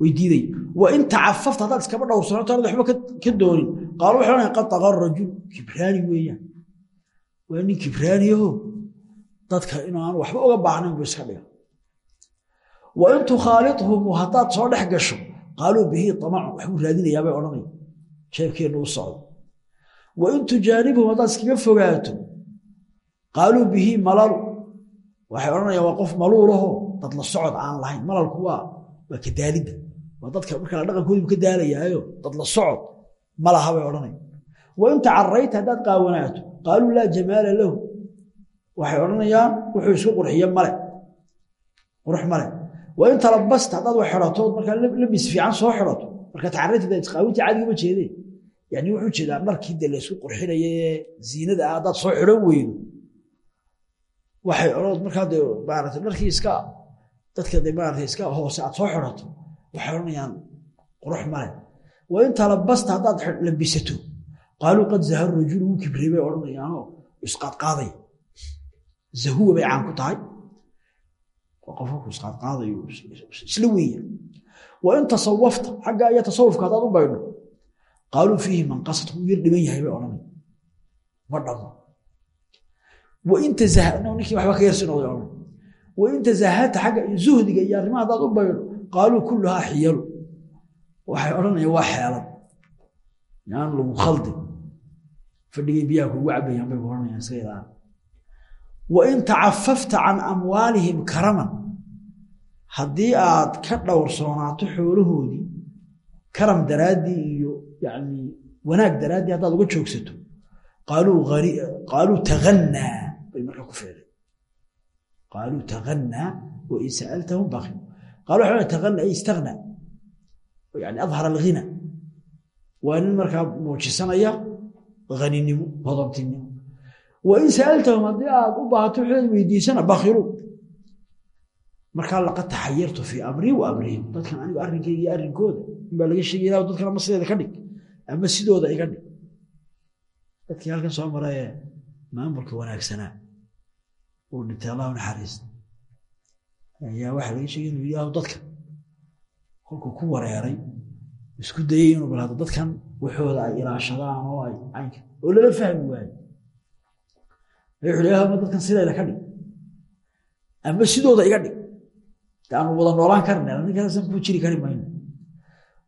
Way diiday. Wain tacafafta haddaad iskaba dhowrsanato anad waxba ka doonin. Qaalu waxay ohanaya qad taqa rajul kibraani weeyaan. Waa nin kibraaniyaho dadka inuu aan waxba uga baahnayn buu iska dhiga wain tukhaalidhum haddaad soo dhex gasho qaaluu bihi amacun waxbuu raadinayaabay odhanaya jeebkeenna u socdo. Wain tujaanibhum haddaad iskaga fogaato qaaluu bihi malalu waxay odhanayaan waa qof maluulaho dad la socod aan lahayn. Malalku waa waa kadaalidda waa dadka markaa dhaqankoodibu ka daalayaayo dad la socod malaha bay odhanaya wain tacarayta haddaad qaawanaato qaaluu laa jamaala lahu. Waxay odhanayaan wuxuu isku qurxiye male qurux male wain talabasta haddaad wax xidhato markaa labis fiican soo xidhato marka tacarayta isqaawinta cadigama jeedee yani wuxuu jeedaa dharkii de laysku qurxinaya ee ziinada ah haddaad soo xidhan weydo waxay odhan markaa de maarata dharkii iska dadka de maarata iska hoose aad soo xidhato waxay odhanayaan qurux male wain talabasta haddaad labisato qaaluu qad zahar rajulu wuu kibrey bay odhanayaanoo isqaadqaaday zahuwa bay caan ku tahay. Qofku isqaadqaadayo isla weeya wain tasawafta xagga iyo tasawufka haddaad u baydho qaaluu fiihi manqasad wuu yar dhiban yahay bay odhanay ma dhamo wain tasahata xagga zuhdiga iyo arrimaha haddaad u baydho qaaluu kulluhaa xiyalu waxay odhanayaan waa xeelad yaan lagu khaldi fadhigay biyaha kugu cabayaan bay ohanayaan iska ilaan wain tacafafta can amwaalihim karaman haddii aad ka dhowrsoonaato xoolahoodii karam daraaddii iyo yani wanaag daraaddii haddaad uga joogsato qaaluu taannaa bay markaa ku feeday qaaluu taannaa wain sa'altahum baki qalu waxa taana ay istagna yani adhar alghina. Waa nin markaa muujisanaya haninimo hodobtinimo. Wain sa'altahum haddii aad u baahato waxaad weydiisana bakilu markaa laqad taxayartu fii amrii wa amrihim. Dadkan anigu arrinkayga iyo arrinkooda inbaa laga sheegay ilah dadkan ama sideeda ka dhig ama sidooda iga dhig dadkii halkan soo marayee maamulka wanaagsanaa uu dhintay allahu naxariista ayaa waxaa laga sheegay inuu yidhaaho dadka kolkuu ku wareeray isku dayey inuu balhado dadkan waxooda ay ilaashadaan oo ay caynka oo lala fahmi waayo. Wuxuu yidhi ama dadkan sidayda ka dhig. Ama sidooda iga dhig. Aanu wada noolaan karna ninkaasan kuu jiri kari mayno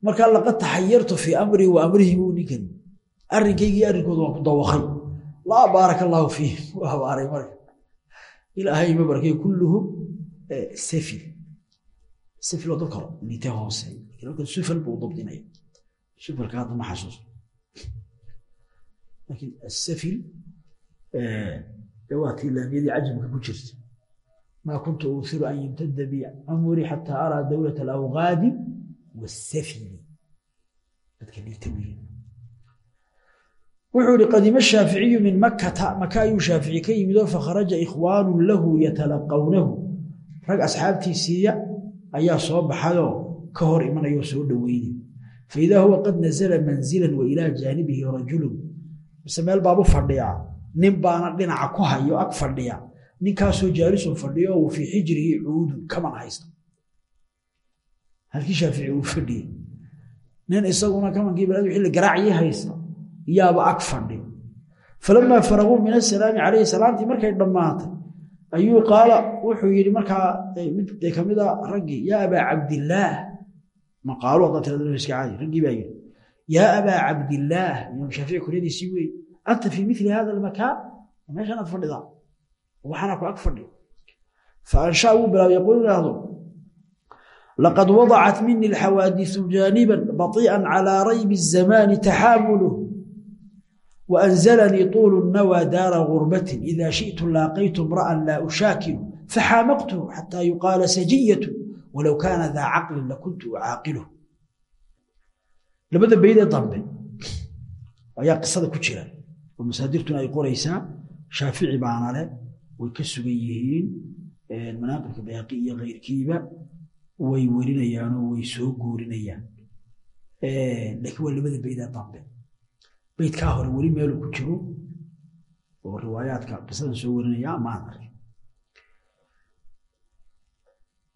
markaa laqad taxayartu fii amrii wa amrihi buu ninkani arrinkaygi arrinkooda waan ku dawakay laa baaraka allaahu fiihim u marka. Ilaahay ma barakay kulluhum safil safil waa dadka nite hoose halkan sufal buu dabdinaya. Sufalka hadda ma xasuusto. Laakiin asafil waa tilaamiyadii cajamka ku jirta maa kuntu uuhiru an yamtada bi cumrii xataa araa dowlat alawqaadi wuxuu ihi qadima shaaficiyu min makata maka ayuu shaafici ka yimid fakharaja ikhwaanu lahu yatalaqawnahu rag asxaabtiisiiya ayaa soo baxayoo ka hor imanayoo soo dhoweynay faidaa huwa qad nazala manzilan wa ilaa jaanibihi rajulun mise meel baabu fadhiyaa nin baana dhinaca ku hayo ag fadhiya ninkaasoo jaalisun fadhiyo oo fii xijrihi cuudun kaman haysta halkii shaafici uu fadhiyey nin isaguna kamankii balad xilli garaacii haysta yaaba ag fadhi. Falamaa faraguu min asalaami calayhi salaamtii markay dhammaatay ayuu qaala wuxuu yidhi markaa mid kamida raggii yaa abaa cabdillaah maqaalu haddaa tirada iska caadi raggii baa yidhi yaa abaa cabdillaah imaam shaafici kuryadiisii weeye anta fii mili hada almakaan meeshan aad fadhidaa waxaana ku ag fadhi. Faanshaa wuu bilaabay yaquul idhaahdo laqad wadacat mini alxawaadisu jaaniban batii'an calaa raybi الzamaani taxaamuluh waanzalanii tuulu nawaa daara gurbatin idaa shitu laaqaytu imra'an laa ushaakilu faxaamaqtuhu xataa yuqaala sajiyatu walow kaana daa caqlin lakuntu ucaaqiluh labada beydee dambe ayaa qisada ku jira oo masaadirtuna ay qoraysaa shaafici baanale way ka sugan yihiin manaaqibka bayaaqi iyo keyrkiiba way werinayaanoo way soo guurinayaan. Laakiin waa labada baydaa dambe baydkaa hore weli meelu ku jiro oo riwaayaadka qisadan soo werinaya amaan ark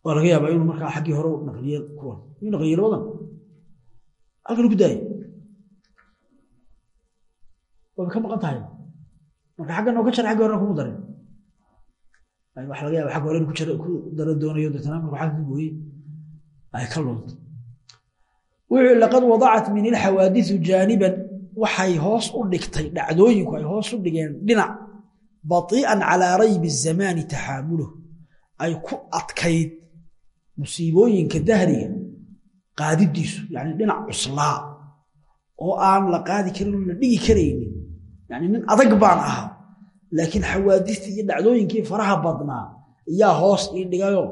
waa laga yaabaa inuu markaa xaggii hore naqliye kuwan. Inuu naqliye labadan. Halkan ku daaya waaba ka maqan tahay. Marka xaggan oo ka jara xaggi horena kumu darin. Waxa laga yaaba xagga hore inu ku dara doonayo deetana marku xagga ka gooyey ay ka lunto wuxuu laqad wadacat min ilxawaadiثu jaaniban. Waxay hoos u dhigtay dhacdooyinku ay hoos u dhigeen dhinac batii'an calaa raybi zamaani taxaamuluh. Ay ku adkayd musiibooyinka dahriga qaadidiisu yani dhinac cuslaa oo aan la qaadi karin oo la dhigi karaynin. Yani nin adag baan ahaa laakiin xawaadistii iyo dhacdooyinkii faraha badnaa iyaa hoos ii dhigayo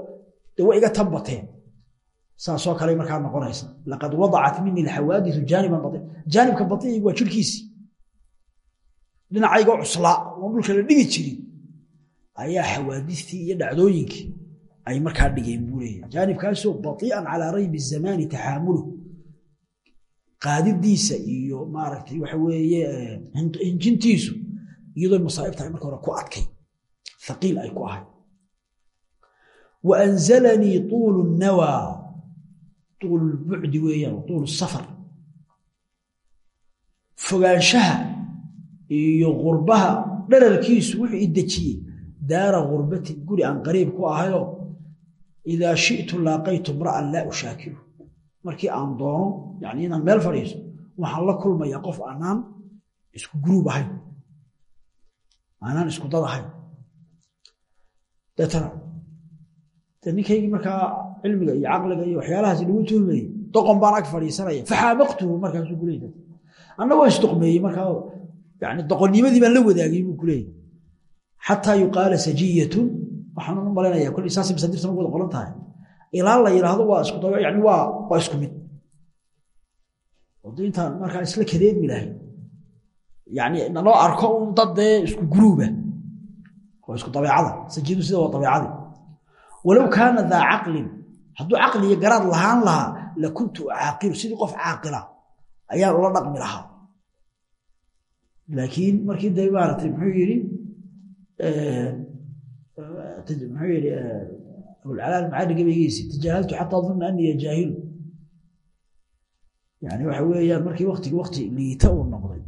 de wa iga tanbateen saasoo kale markaa noqonaysa. Laqad wadacat mini alxawaadiثu jaaniban bai jaanibka baiig waa jirkiisii dhinacayga cuslaa oon dhulka la dhigi jirin ayaa xawaadistii iyo dhacdooyinkii ay markaa dhigeen buu leeya jaanibkaasoo baii'an calaa raybi zamaani taxaamuluh. Qaadidiisa iyo maaragtay waxa weeye hinjintiisu iyadoo masaa'ib tahay marka hore ku adkay. Haqiil ay ku ahay. Wa anzalanii tuulu nawaa tuul bucdi weeyaan tuul safar fogaanshaha iyo qurbaha dherarkiisu wuxuu i dejiyey daara gurbatin guri aan qariib ku ahayo idaa shi'tu laaqaytu mra'an laa ushaakilu markii aan doono yani inaan meel fadhiiso waxaan la kulmayaa qof aanaan isku guruub ahayn aanaan isku dad ahayn deetana de markaa cilmiga iyo caqliga iyo waxyaalahaas lagu tuhmayey doqon baan ag fadhiisanaya. Faxaamaqtuhu markaasuu ku leeyay anna waa isdoqmeeyey markaa yani doqonnimadii baan la wadaagay buu ku leeyay xataa yuqaala sajiyatun waxaan u malaynayaa kolli saasay masaadirta ma wada qoran tahay. Ilaa la yidhaahdo waa isku daba yani waa waa isku mid. Wado markaa isla kadeedmi lahayn yani naloo arko un dad dee isku guruuba. Isku dabeecada. Sajiidu sida waa dabeecadii walow kaana daa caqlin hadduu caqli iyo garaad lahaan lahaa la kuntu caaqilu sidii qof caaqila ayaan ula dhaqmi lahaa. Laakiin markii de maaratay muxuu yidhi muxuu yidhi abulcalaal macali gabaygiisi tajaahaltu xataa dunna aniya jaahilu. Yani waxa weeyaan markii waktigi wakti liita uu noqday.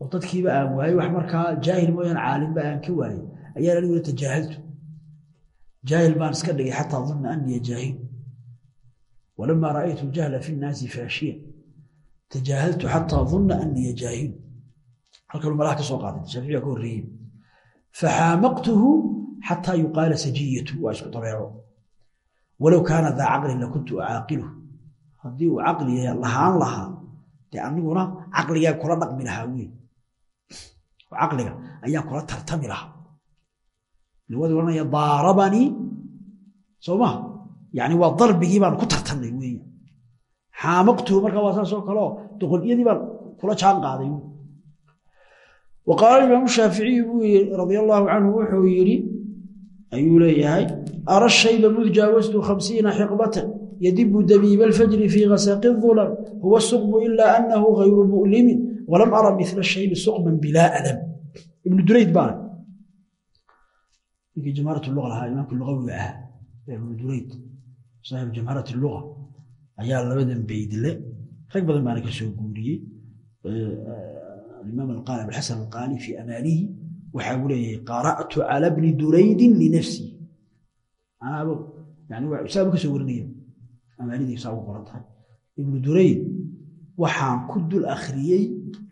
Oo dadkiiba aan waayey wax markaa jaahil mooyaan caalimba aan ka waayey ayaan aniguna tajaahaltu jaahil baan iska dhigay xataa dunna aniya jaahil walamaa ra'aytu jahla fi nnaasi faashiya tajaahaltu xataa dunna aniya jaahil halkanuu malaha ka soo qaaday shaafici ka horreeyey faxaamaqtuhu xataa yuqaala sajiyatu waa isku dabeeco walow kaana daa caqlin lakuntu acaaqiluh haddii uu caqli lahaan lahaa dee aniguna caqligaa kula dhaqmi lahaa wey caqliga kula tartami lawadi ohanaya daarabanii soo maha yani waa darbigii baan ku tartamnay wey xaamaqtuhu markaa waa saasoo kaleo doqolyadii baan kula jaan qaaday. Wa qaala imaamu shaaficiyi buu yii radia wuxuu yidhi ayuu leeyahay ara shayba mud jaawastu khamsiina xiqbatan yadibu dabiiba alfajri fii kasaqi dulam huwa suqmu ilaa anahu gayru mu'limin walam ara mila shaybi suqman bilaa alam. Ibnu durayd baana ninkii jamaarat luga lahaa imaamkii lugawiga ahaa ibnu durayd saaxibu jamaarat luga ayaa labadan beydle rag badan baana ka soo guuriyey. Imaam alqaali abulxasan alqaali fii amaalihi waxa uu leeyahay qara'tu cala bni duraydin linafsii anaabo yani saabu ka soo warinaya. Amaalidii saa ugu qoran tahay ibnu durayd waxaan ku dul akhriyey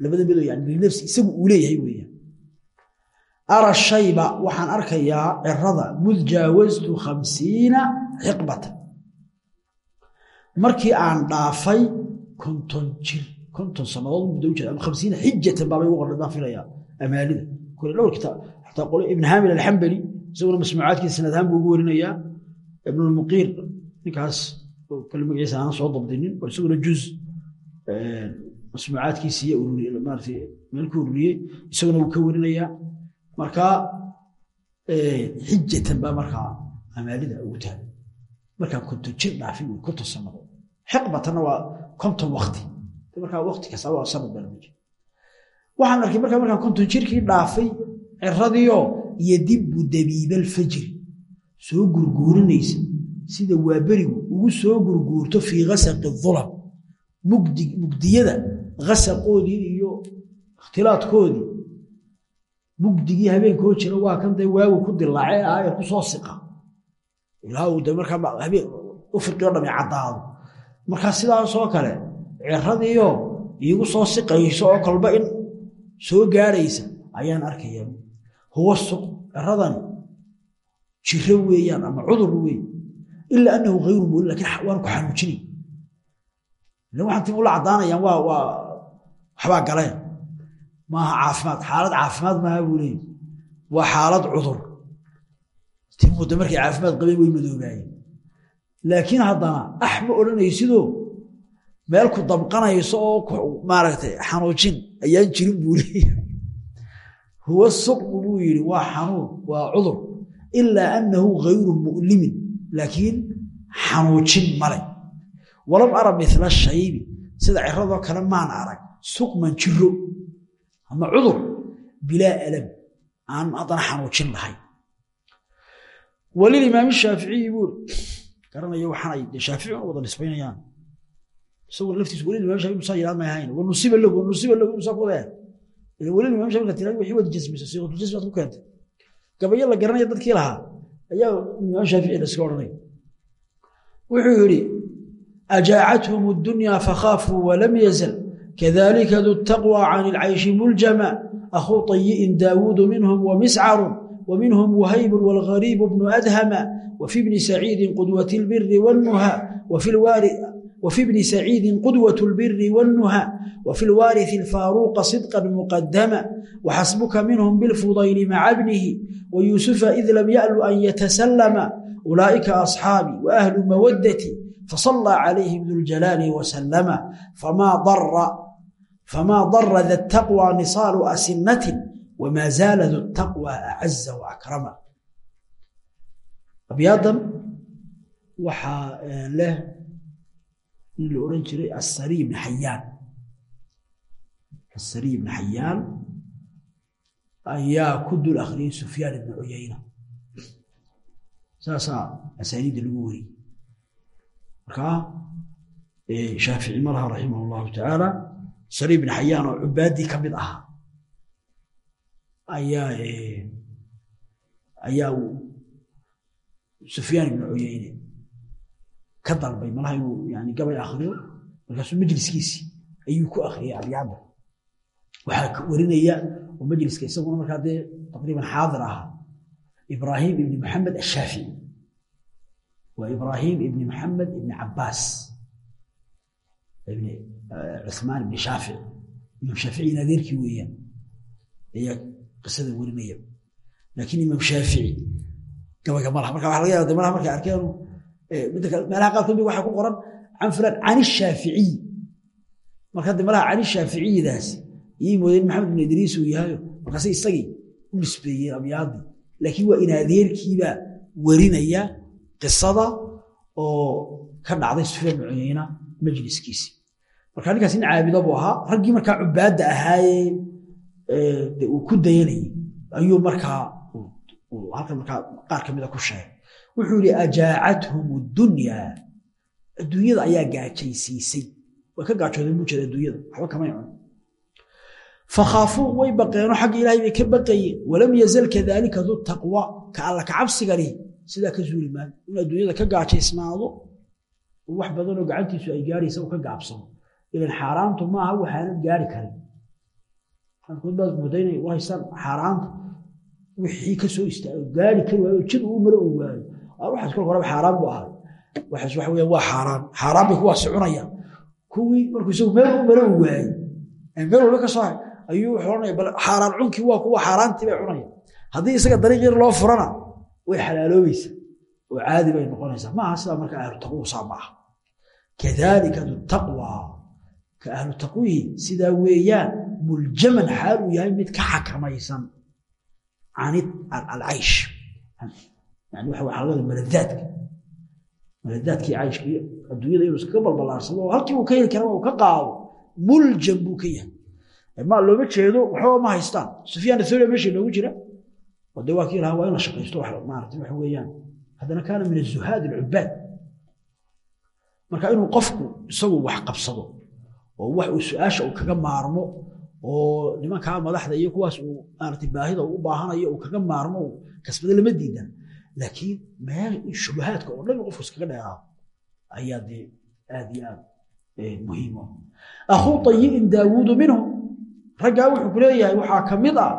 labada medo yani linafsi isagu uu leeyahay weeyaan ara shayba waxaan arkayaa cirada mud jaawastu khamsiina xiqbatan markii aan dhaafay konton jir konton sanadood muddo u jeeda ama khamsiina xijatan baabay ugu qordhan baan filayaa amaalida kule dhowr kitaab xataa qole ibn haamil alxambali isaguna masmuucaadkiisa sanad ahaan buu ugu warinayaa ibnulmuqiir ninkaas kale magaciisa aanan soo dabdinin oo isaguna juz masmuucaadkiisiiya maarata meel ku ururiyey isaguna wuu ka warinayaa markaa xijatan baa markaa amaalida ugu taagay markaa konton jir dhaafay wey konton sanadood xiqbatanna waa konton wakti markaa wakti kasta waa sanad baa waxaan arkay markaa markaa konton jirkii dhaafay ciradiio yadibu dabiibalfajri soo gurguurinaysa. Sida waaberigu ugu soo gurguurto fii kasaqi dulam. Mugdiyada kasaqoodii iyo ikhtilaadkoodii mugdigii habeenkoo jira waa kan dee waagu ku dilaace aayar ku soo siqa. Ilaa uu de markaa habeen u fiqiyo dhami caddaado. Markaa sidaasoo kale ciradiio iigu soo siqayso oo kolba in soo gaadhaysa ayaan arkaya huwa suq ciradani jiro weeyaan ama cudur wey ilaa anahu hayru muulin laakiin waan ku xanuujinay ila waxaan tim ula caddaanayaan waa waxbaa galeen maaha caafimaad. Xaalad caafimaad maaha buu leeyay waa xaalad cudur. Timuda markay caafimaad qabeen way madoobaayeen. Laakiin haddana ax ma odhanaysidoo meel ku dabqanayso oo maaragtay xanuujin ayaan jirin buu leeya huwa suqmu buu yidhi waa xanuun waa cudur. Ilaa annahu hayru mu'limin. Laakiin xanuujin male walam ara mila shaybi. Sida ciradoo kale maan arag suqman jiro ama cudur bilaa alam aan haddana xanuujin lahayn walilimaam shaaficiyi buuri garanaya waxaan ay shaafici wada nisbaynayaan. Isagoo laftiisu weli imam shafi musaa yidhahd may ahayn wanusiba lahu wanusiba lahu musaa ku wadeen ila weli imam shafi ka tiraa wixii wad jasmisa siiqatu jasmi aad ku keentay. Gabayo la garanaya dadkii lahaa ayaa imam shaafici la iska odhanaya wuxuu yidhi ajaacathum الdunya fakhaafuu walam yazal كذلك ذو التقوى عن العيش ملجما أخو طيء داود منهم ومسعر ومنهم وهيب والغريب بن أدهم وفي ابن سعيد قدوة البر والنهى وفي الوارث وفي ابن سعيد قدوة البر والنهى وفي الوارث الفاروق صدقا مقدما وحسبك منهم بالفضيل مع ابنه ويوسف إذ لم يأل أن يتسلم أولئك أصحابي وأهل مودتي فصلى عليه ابن الجلال وسلم فما ضر فما ضر ذا التقوى نصال أسنة وما زال ذو التقوى أعز وأكرم أبياضا وحا له الأورنجري السري بن حيان السري بن حيان ayaa ku dul akhriyey sufyaan ibnu cuyayna saasaa asaaniidda markaa shaafici malaha raximah llahu tacaala sari ibn xayaan oo cubaaddii ka mid ahaa ayaa ayaa sufyaan ibn cuyayne ka dalbay malaha inuu yani gabay akriyo markaasuu majliskiisii ayuu ku akhriyay abyaada waxaa warinaya oo majliska isaguna markaa dee taqriiban xaadir ahaa ibraahim ibni maxamed ashaafici waa ibraahim ibni maxamed ibni cabaas ibni cuثmaan ibni shaafic imaam shaaficina adeerkii weeyaan ayaa qisada warinaya laakiin imaam shaafici gabayga malaha marka waa laga yaaba malaha markay arkeen midda kale meelaha qaarkood ba waxaa ku qoran can fulan can ishaaficiy marka hadda malaha can ishaaficiyidaas iyay moodeen maxamed ibn idriis uu yahayo markaase isagii u nisbeeyeen abyaadii laakiin waa in adeerkiibaa warinaya qisada oo ka dhacday sufyaan ibn cuyayna majliskiisi. Marka ninkaas nin caabido buu ahaa raggii markaa cubaadda ahaaye uu ku dayanayay ayuu markaa halkan markaa qaar ka mida ku sheegay. Wuxuu yihi ajaacathum dunyaa adduunyada ayaa gaajaysiisay. Way ka gaajoodeen buu jeeda adduunyada waxba kamay cun fakhaafuu way baqeenoo xagga ilaahay bay ka baqayeen. Walam yazal kadaalika du taqwa ka alla ka cabsigani sidaa ka zuuli maayo in adduunyada ka gaajaysnaado wax badanoo gacantiisu ay gaaraysa u ka gaabsano ilan xaaraantu maaha waxaanan gaari karin. Qaarkood baad u haystaan xaaraanta wixii ka soo istaago gaari kari waayo jid uu maro uu waayo. Waxaas kolka horeba xaaraan buu ahay waxaas waxa weeyaan waa xaaraan. Xaaraan bay kuwaasi cunayaan kuwii markuu isagu meel uu maro uu waayey meel walba ka hay ayuu wuxuu oranaya bal xaaraan cunkii waa kuwa xaaraantii bay cunayaan. Haddii isaga dariiq loo furana way xalaaloobaysa oo caadi bay noqonaysaa maaha sidaa marka ahlu taqwu saa maaha kadalika taqwa ka ahlu taqwihi sidaa weeyaan muljaman xaal uu yahay mid ka xakamaysan alcaysh maladaadka maladaadkii cayshka adduunyada inuu iskaga balbalaarsado halkii uu ka heli karana uu ka qaado muljam buu ka yahay. Ma looma jeedo waxba ma haystaan. Sufyaan athawri meesha inoogu jira dee waa kii lahaa waa in la shaqaysto maarata waxa weeyaan. Haddana kaana min azuhaad alcubaad marka inuu qofku isagu wax qabsado oo wax uu su'aasha uu kaga maarmo oo nimankaa madaxda iyo kuwaas uu maarata baahida u baahanayo uu kaga maarmo kasbada lama diidan. Laakiin meel shubahaadka oo dhan qofku iskaga dheeraado ayaa dee aad iyo aad tayi'in daawuudu minhu. Raggaa wuxuu waxaa ka mid ah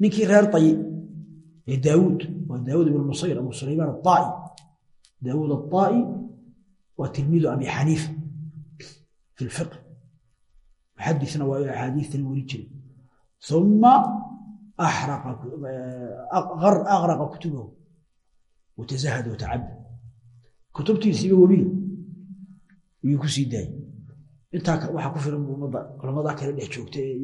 ninkii reer tayi ee daawuud waa daawuud ibn nusayr abu sulaymaan aaa'i daawuud aaa'i waa tilmiidu abi xaniifa fi lfiqh muxadisna waa axaadiistani weri jiray uma aghraqa kutubahu watazahada watacabad kutubtiisiiba webiga ayuu ku sii daayey intaa waxaa ku filan bu ummadda culamadaa kale dhex joogta ee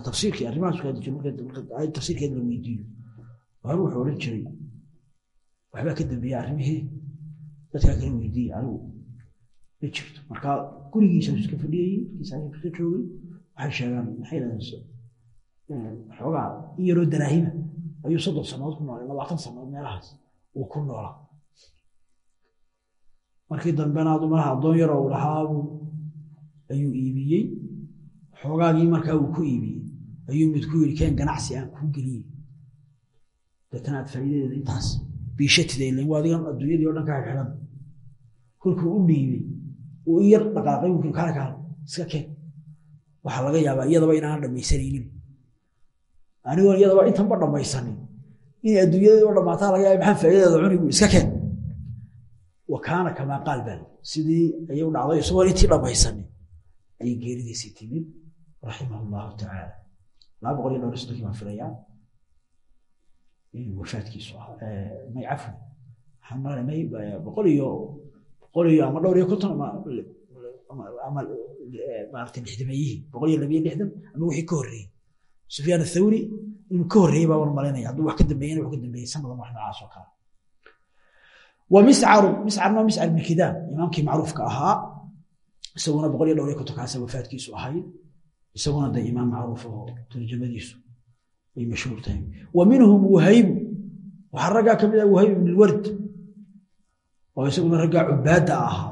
tafsiirkii arrimahaas tafsiirkeeda la weydiiyo waar wuxuu odhan jiray waxbaa ka dambeeya arrimihii dadkaa kala weydiiyey anigu ma jirto. Marka gurigiisa iska markiisa iska joogay waxay sheegaan maxay dhahdeen xoogaa in yaroo daraahima ayuu soddon sannadood ku noolay labaatan sannadood meelahaas uu ku noolaa markii dambena adu malaha addoon yaroo uu lahaabu ayuu iibiyey. Xoogaagii markaa uu ku iibiyey ayuu mid ku yidhi keen ganacsi aan kuu geliyey deetana aad faa'iidadeeda intaas. Biishatida ilan waa adigan adduunyadii o dhan ka xidxidan kolkuu u dhiibey uu i yar dhaqaaqay kaale kaale iska keen. Waxaa laga yaabaa iyadaba inaan dhammaysanaynin. Anigoon iyadaba intanba dhammaysanin. Inay adduunyadii oo dhammaataa laga yaaba maxaan faa'iidadeeda cunigu? Iska keen. Wa kamaa qaal bal sidii ayay u dhacday isagoon intii dhammaysanin. Ayay geeridiisii timid raximah allahu tacaala laba boqol iyo dhowr soddonkii baan filayaa inuu wafaadkiisu ah may cafwi waxaan malay may boqol iyo boqol iyo ama dhowr iyo konton ama maarata lixdameeyihii boqol iyo labiyo lixdan ama wixii ka horreeyey sufyaan athawri inuu ka horreeyey baa wan malaynaya hadduu wax ka dambeeyena wax ka dambeeyey sanadan wax noocaas oo kale wa miscaru miscarna waa miscar ibni kidaam imaamkii macruufka ahaa isaguna boqol iyo dhowr iyo kontonkaasa wafaadkiisu ahayd isaguna de imaam macruuf oo tarjamadiisu ay mashhuur tahay. Wa minhum wahaybu waxaa raggaa ka mid ah wahayb ibn lward oo isaguna raggaa cubaadda ahaa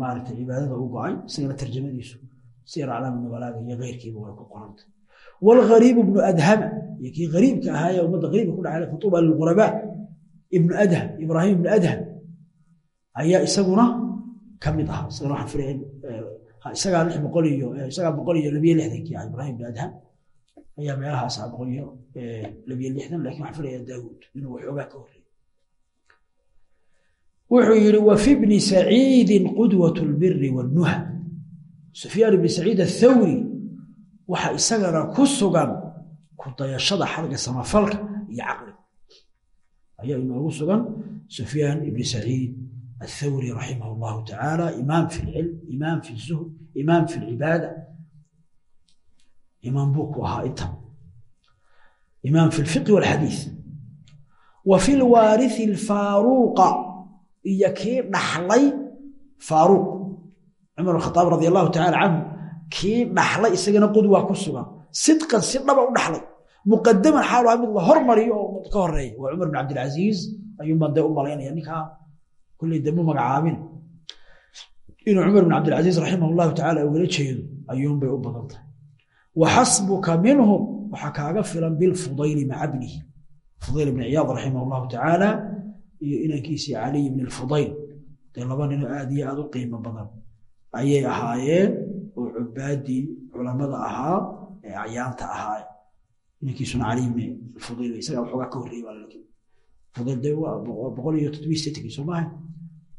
maarata cibaadada u go'ay isagana tarjamadiisu siyar aclaam nubalaaga iyo keyrkiiba way ku qoranta. Waalghariibu ibnu adhama iyo kii gariibka ahaa ee ummadda gariibka ku dhacay futuba lilqurabaa ibnu adham ibraahim ibnu adham ayaa isaguna ka mid ahaa isagana waxaan filaya isagaa lix boqol iyo isagaa boqol iyo labiyo lixdankii ah ibraahim adham ayaa meelahaas ah boqol iyo labiyo lixdan laakiin waxaan filaya daawuud inuu waxoogaa ka horreeyey wuxuu yihi wa fi bni saciidin qudwat lbiri wاlnuha sufyaan ibni saciid athawri waxa isagana ku sugan ku dayashada xagga samafalka iyo caqliga. Ayaa inoogu sugan sufyaan ibni saciid athawri raximah اllahu tacaala imaam fi lcilm imaam fi zuhd imaam fi lcibaada imaam buu ku ahaa inta imaam fi lfiqhi walxadiid wa fi lwaariثi alfaaruuqa iyo kii dhaxlay faaruuq cumar khaaab radi allahu tacala canhu kii dhaxlay isagana qudwaa ku sugan sidqan si dhaba u dhaxlay muqadaman xaalu aha mid la hormariyo oo ka horreeya kulley dambu magacaabin inuu cumar bin cabdilcasiis raximah llahu tacala ugala jeedo ayuunbay u badan tahay. Wa xasbuka minhum waxaa kaaga filan bilfudayli maca bnihi fudayl bni ciyaad raximah llahu tacaala iyo inankiisii caliy bn lfudayl dee laba ninoo aad iyo aad u qiimo badan ayay ahaayeen oo cubaadii culamada ahaa ee acyaanta ahaa. Inankiisuna caliy bn fudayl isagaa waxoogaa ka horreeyey baa waa boqol iyo toddobiy seetankii soo maaha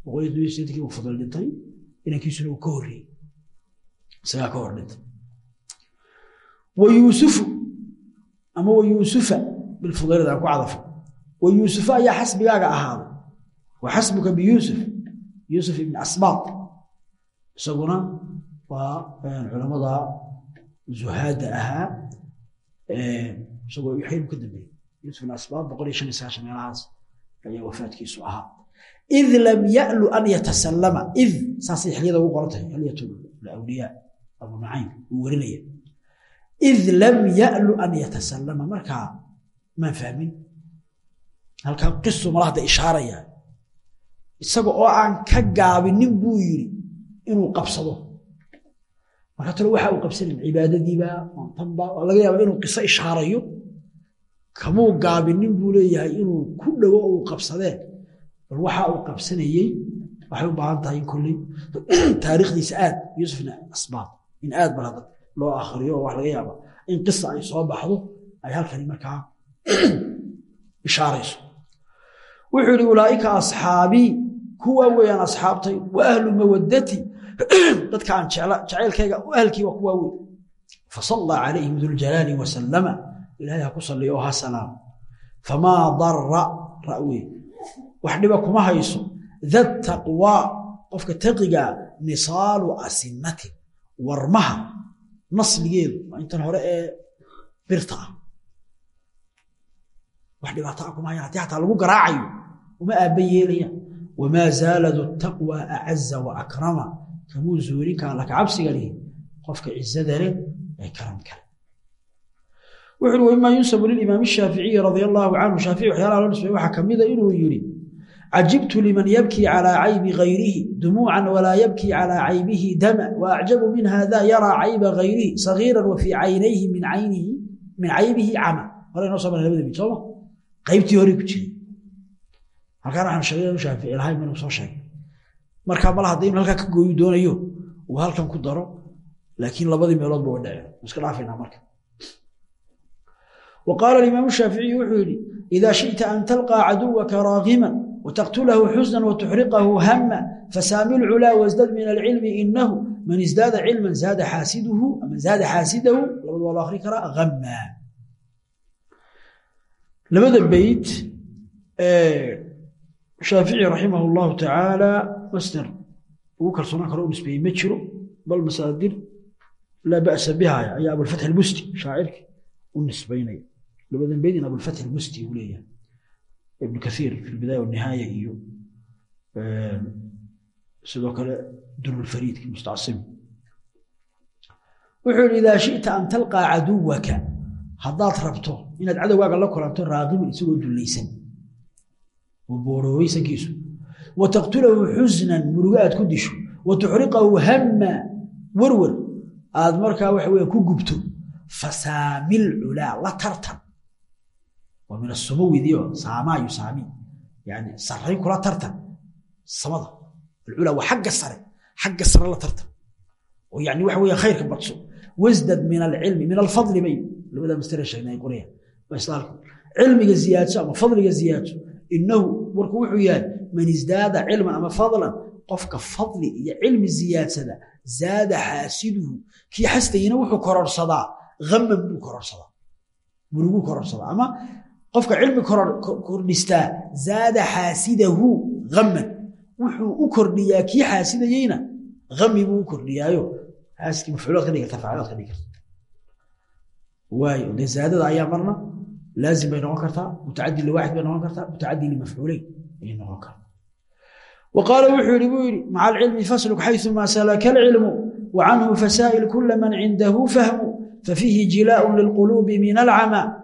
boqol iyo toddobiy seetankii uu dhintay inankiisuna uu ka horreeyey isagaa ka hor dhintay wa yuusufu ama wa yuusufa bilfudaylada aan ku cadafo wa yuusufa ayaa xasbigaaga ahaaday wa xasbuka biyuusuf yuusuf ibn asbaad isaguna waa culamada zuhaadda ahaa isagoo xaybu ka dambeeyey yuusuf ibn asbaad boqol iyo shan iyo sagaashan meelahaas ayaa wafaadkiisu ahaa. Id lam yalu an yatasallama id saasay xiliyada ugu qoran tahay xiliyat awliyaa abu nucaym uu werinaya id lam yalu an yatasallama markaa maan fahmin halkaa qisu malahda ishaaraya. Isaga oo aan ka gaabinin buu yidhi inuu qabsado. Marka talo waxa uu qabsanan cibaadadiiba tanba waa laga yaaba inuu qiso ishaarayo kamuu gaabinin buu leeyahay inuu ku dhowo uu qabsadee? Bal waxa uu qabsanayey waxay u baahan tahay in kolley taariikhdiisa aad yuusufna asbaad in aad bal loo akhriyo oo wax laga yaaba in qisa ay soo baxdo ay halkani markaa ishaarayso. Wuxuu yihi ulaaika asxaabii kuwa weeyaan asxaabtay wa ahlu mawadati dadka aan jacaylkayga ahalkii waa kuwaa wey fasallaa calayhim duljalaali wasalama ilahay ha ku salliyo oo ha salaam famaa dara ra'wey wax dhiba kuma hayso. Da taqwaa qofka taqigaa nisaalu asinatin warmaha nasligeedu waa intan hore ee birta ah. Wax dhibaataa kuma hayan haddii hataa lagu garaacayo uma aabba yeelayaan wamaa zaala du taqwa acaza wa akrama. Kamuu zuulinkaan laka cabsiga lihi qofka cizada leh ee karam kale wuxu uhi wamimaa yunsabu lilimaam shaaficiyi radia allaahu canhu shaafici waxyaalaha loo nisbay waxaa kamida inuu yidhi cajibtu liman yabkii calىa caybi gayrihi dumuucan walaa yabkii calىa caybihi dama waacjabu min hada yaraa cayba gayrihi sagiira wa caynayhi min caybihi cama hore soo mara labada mid sooma qaybtii hore ku jiray. Halkaan waxaan sheegay shaafici lahayn inuu soo sheegay. Markaa mala hadda inu halkaa ka gooyu doonayo uu halkan ku daro laakiin labadii meeloodba way dhaceen iska dhaafaynaa marka wa qaala imaamu shaaficiyi wuxuu yidhi idaa shita an talqaa caduwaka raagiman وتقتله حزنا وتحرقه هما فسامي العلا وازدد من العلم إنه من ازداد علما زاد حاسده من زاد حاسده لبد والله أخري كرا غما لبدا بيت shaafici raximah اllahu tacaala masder ugu kalsoonaan karo u nisbeeyey ma jiro bal masaadir laa ba'sa bihaya ayaa abulfatx albusti shaacirki u nisbaynaya labadan beydin abulfatx albusti uu leeyahay ibnu kaiir fi lbidaaya wanihaaya iyo sidoo kale durulfariidki mustacsim wuxuu yidhi idaa shita an talqaa caduwaka haddaad rabto inaad cadowgaaga la kulanto raaqiban isagoo dullaysan oo booroobay sankiisu wa taqtulahu xusnan murugo aad ku disho wa tuxriqahu hamma werwer aad markaa waxa weya ku gubto fasaamil culaa la tartan min asumuwidio saamaa yusaami yani sarrayn kula tartan samada. Alculaa waa xagga sare xagga sare la tartan oo yani waxa weya khayrka badso. Wasdad min alcilmi min alfadli bay labada mastare sheegnay qoraya islaalku cilmiga ziyaadso ama fadliga ziyaadso. Inahu warku wuxuu yahay man isdaada cilman ama fadlan qofka fadli iyo cilmi ziyaadsada zaada xaasiduhu. Kii xastayina wuxuu kororsadaa aman buu kororsadaa. Muruguu kororsadaa. Ama qofka cilmi kordhistaa zaada xaasidahu aman wuxuu u kordhiyaa kii xaasidayeyna. Ami buu u kordhiyaayo. Karta zaadada ayaa marna. Laazim bay noqon kartaa. Mutacadi liwaaxid bay noqon kartaa. Mutacadi limafcuuleyn ayay noqon kartaa. Wa qaala wuxuu yihi buu yidhi maca alcilmi fasluk xayثuma salaka alcilmu wa canhu fasaa'il kula man cindahu fahmu fafiihi alcama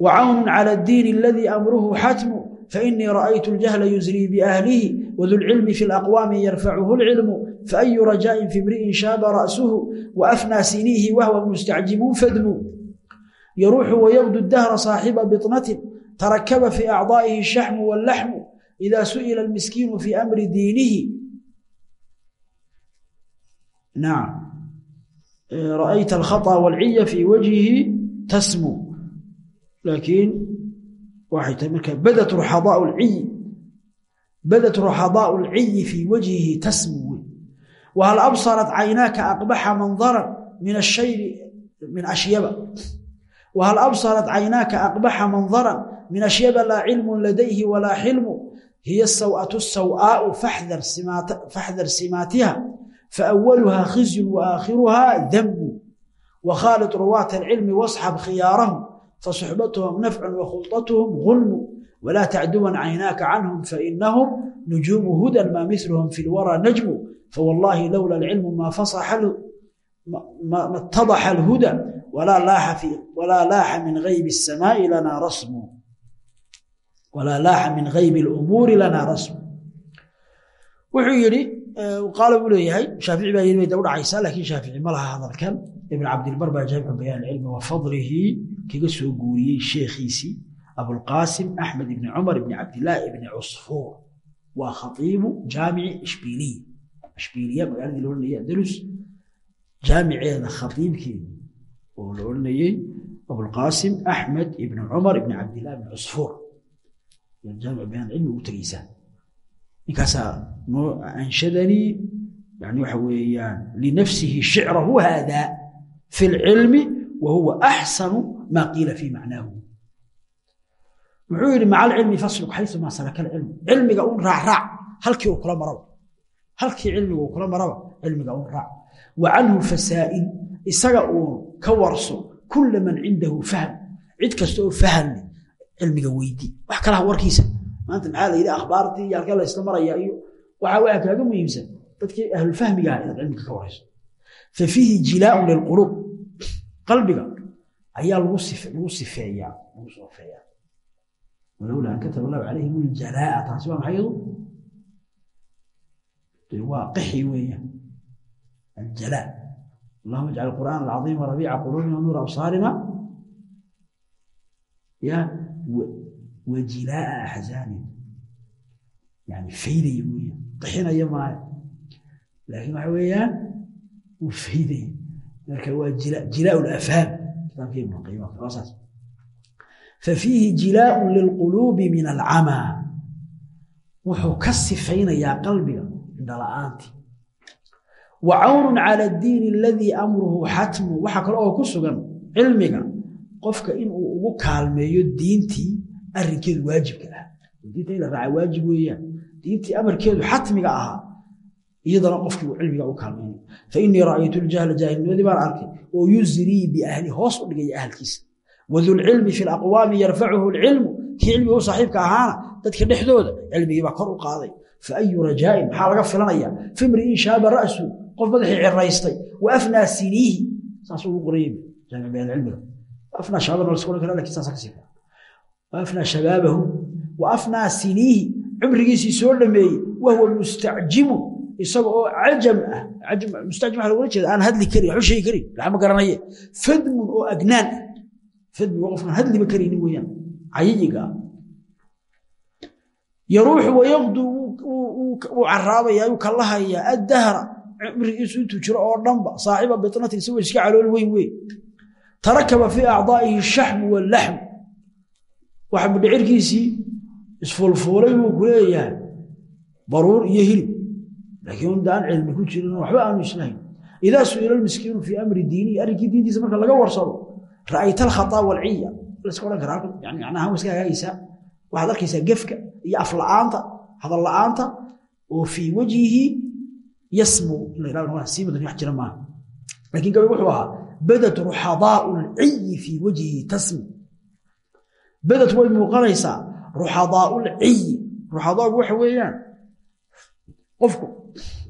وcawnu calى اdiin اladii amruhu xatmu fainii raأaytu اljahla yusrii biأhlihi wduاlcilmi fi اlأqwaami yarfachu اlcilmu fأyu rajaaءin fi imriئin shaaba ra'suhu waafnaa siniihi wahwa mustacjibun fadmu yaruuxu wayabdu dahra saaxiba biطnatin tarakaba fii acdaa'ihi الshaxmu wاllaxmu ida su'ila اlmiskiinu fii amri diinihi raأyta اlkhaطأ wاlciya fii wajhihi tasmu laakiin waxay tahay marka badat ruxadaau lciyi badat ruxadaau اlciyi fii wajhihi tasmu. Wey whal absarat caynaaka aqbaxa mandaran min ashayri min ashyaba. Whal absarat caynaaka aqbaxa mandaran min ashyaba laa cilmu ladayhi walaa xilmu. Hiya saw'atu saw'aau faxdar simaatiha faawaluha khizyun waakhiruha dambu wakhaalit ruwaata alcilmi wasxab khiyaarahum faصuxbatهm nafc وkhulطaتهm غulm وlaa tacduwan caynaaka canهm fainahm nujuumu hudى maa milhm fi اlwarى najmu fawاllahi lowla اlcilmu ma اtaضxa اlhudى walaa laaxa min ayb الsamaai lanaa rasmu walaa laaxa min hayb اlumuuri lanaa rasmu wuxuu yidhi qaala buu leeyahay shaafici baa yii bay dabu dhacaysaa laakiin shaafici ma laha hadalkan ibn cabdilbar baa jaamicu bayaan ilcilmi wa fadlihi kaga soo guuriyey sheekhiisii abulqaasim axmed ibni cumar ibni cabdilaahi ibni cusfuur waa khatiibu jaamici ishbiliy ashbiliya magaaladii la odhanayay andalus. Jaamiceeda khatiibkeedi oo la odhanayey abulqaasim axmed ibni cumar ibni cabdilah ibni cusfuur jaamic bayaan cilmi ugu tegeysaa ninkaasaa noo yani waxa weeyaan linafsihi shicrahu haada fi lcilmi wa huwa axsanu maa qiila fii macnaahu muxuu yidhi maca alcilmi fasluk xayumaa salaka alcilmu cilmiga un raacraac halkii uu kula maraba halkii cilmiga uu kula maraba cilmiga un raac wa canhu fasaa'il isaga uun ka warso kula man cindahu fahm cid kasta oo fahamle cilmiga weydii wax kalaha warkiisa maanta maxaa la yidhi akhbaartii iyo halkee la isla maraya iyo waxaa waa kaaga muhiimsan fa fiihi jilaaun lilquluub qalbiga ayaa lagu sifeeyaa lagu soofeeyaa walowlaa an kataba allahu calayhim ljalaa'a taasi waa maxay yadu waa qixi weeyaan aljalaa allahuma ajcal alqur'aan alcadiima rabiica quluubina nuura absaarina ya wajilaa'a axzaanina yani faydaya weeyaan qixinaya maayo laakiin waxa weeyaan wuu faydaya marka waa jilaa saas fafiihi jilaaءu lilquluubi min alcamaa wuxuu ka sifaynayaa qalbiga indhala-aantii wa cawnun cala addiini aladii amruhu xatmu waxaa kale oo ku sugan cilmiga qofka inuu ugu kaalmeeyo diintii arrinkeedu waajibka ah. Diinta in la raaca waajib weeyaan. Diintii amarkeedu xatmiga ahaa iyadana qofkii uu cilmiga u kaalmaynay fa inii ra'aytu ljahla jaahilnimadii baan arkay oo yusrii biahli hoos u dhigaya ahalkiisa wadulcilmi fi laqwaami yarfacuhu lcilmu kii cilmiga u saaxiibka ahaana dadka dhexdooda cilmigiibaa kor u qaaday. Fa ayu rajaa'in maxaa laga filanaya? Fi mri'in shaaba ra'su qof madaxii ciraystay wa afnaa siniihi saasuu ugu qorayay jaamic bayaan cilmiga. Afnaa shaabana la skoran kara laakiin saasa ka wa afnaa shabaabahu wa afnaa siniihi cumrigiisii soo dhameeyey wahuwa mustacjimu isaga oo cajam ah mustajim waxa logula jeeda aan hadli karin waxba sheegi karin laxma garanaye. Fadmun oo agnaan ah. Fadmi waa qofkaan hadliba karaynin weeyaan. Cayiyiga ah yaruuxu wayaqdu wuu caraabayaa wuu kallahayaa addahra cumrigiisu intuu jiro oo dhanba saaxiba bitnatin isagoo iska calool weyn weyn. Tarakaba fii acdaa'ihi shaxmu wallaxmu waxa mudhicirkiisii isfuulfuulay buu ku leeyahay. Baruur iyo hilib laakiin daan cilmi ku jirin waxba aanu islahayn idaa su'ila lmiskiinu fii amri diinihi arrinkii diintiisa marka laga warsado ra'ayta alkhataa walciya laska odhan karaa yani macnaha wa iska hagaagaysaa waxaad arkaysaa gefka iyo afla'aanta hadal la'aanta oo fii wajhihi yasmu. In la yidhahdo siimadan wax jira maaha laakiin gabay wuxuu ahaa badat ruxadaa'u lciyi fii wajhihi tasmu. Badat way muuqanaysaa ruxadaa'u lciyi ruxadaa'u waxa weeyaan qofku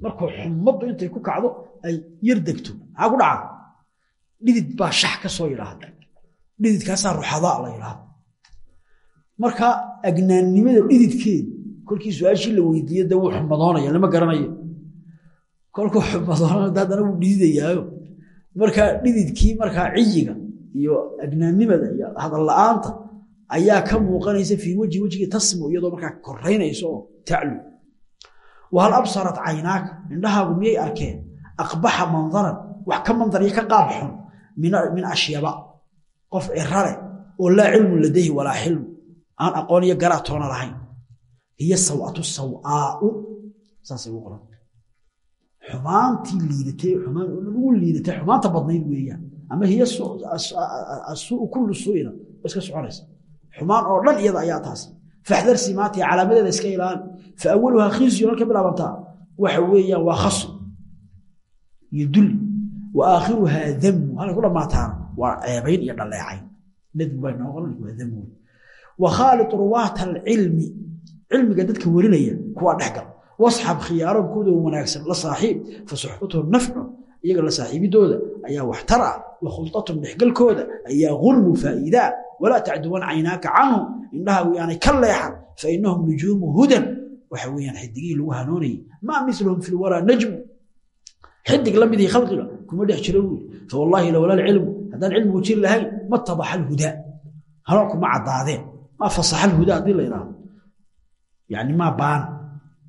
markuu xumaddu intay ku kacdo ay yar degto. Maxaa ku dhaca? Dhidid baa shax ka soo yidhaahda dhididkaasaa ruxadaa la yidhaahda marka agnaannimada dhididkeedu kolkii su'aashii la weydiiye dee wuu xumadoonaya lama garanayo. Kolkuu xumadoonada haddana wuu dhididayaayo. Marka dhididkii markaa ciyiga iyo agnaannimada iyo hadal la'aanta ayaa ka muuqanaysa fii wejhi wejigii tasmu iyadoo markaa koraynayso oo taclu wahal absarat caynaaka indhahaagu miyay arkeen aqbaxa mandaran wax ka mandar iyo ka qaab xun min ashyaba qof cirale oo laa cilmun ladayhi walaa xilmu aan aqoon iyo garaa toona lahayn hiyo sawatu sawaau xumaantii liidatay xumaan lagu liidatay xumaanta badnayd weeyaan ama hiyo asuu kullu suu'ina iska soconaysa xumaan oo dhan iyada ayaa taas faxdar simaatiha calaamadeeda iska ilaali fa awaluhaa khizyun halka bilaabantaa waxa weeyaan waa khasu iyo dulli wa aakhiruhaa damu halka ku dhammaataana waa ceebayn iyo dhaleecayn nadbi baa inoo qoran waa damu wa khaalit ruwaata alcilmi cilmiga dadka warinaya kuwaa dhexgal wasxab khiyaarabkooda wanaagsan la saaxiib fa suxbatuhum nafcun iyaga la saaxiibidooda ayaa waxtar ah wa khultatun dhexgalkooda ayaa gurmu faa'iidaa walaa tacduwan caynaaka canhum indhahaagu yaanay ka leexan fa inahum nujuumu hudan waxa weeyaan xidigihii lagu hanuunayay maa miluhum fi lwaraa najmu xidig la midii khalqiga kuma dhex jiro wuuli fa wallaahi lowlaa alcilmu haddaan cilmigu jiri lahayn ma tabaxa alhudaa hanuun kuma caddaadeen maa fasaxa alhudaa haddii la yidhaahdo yani maa baana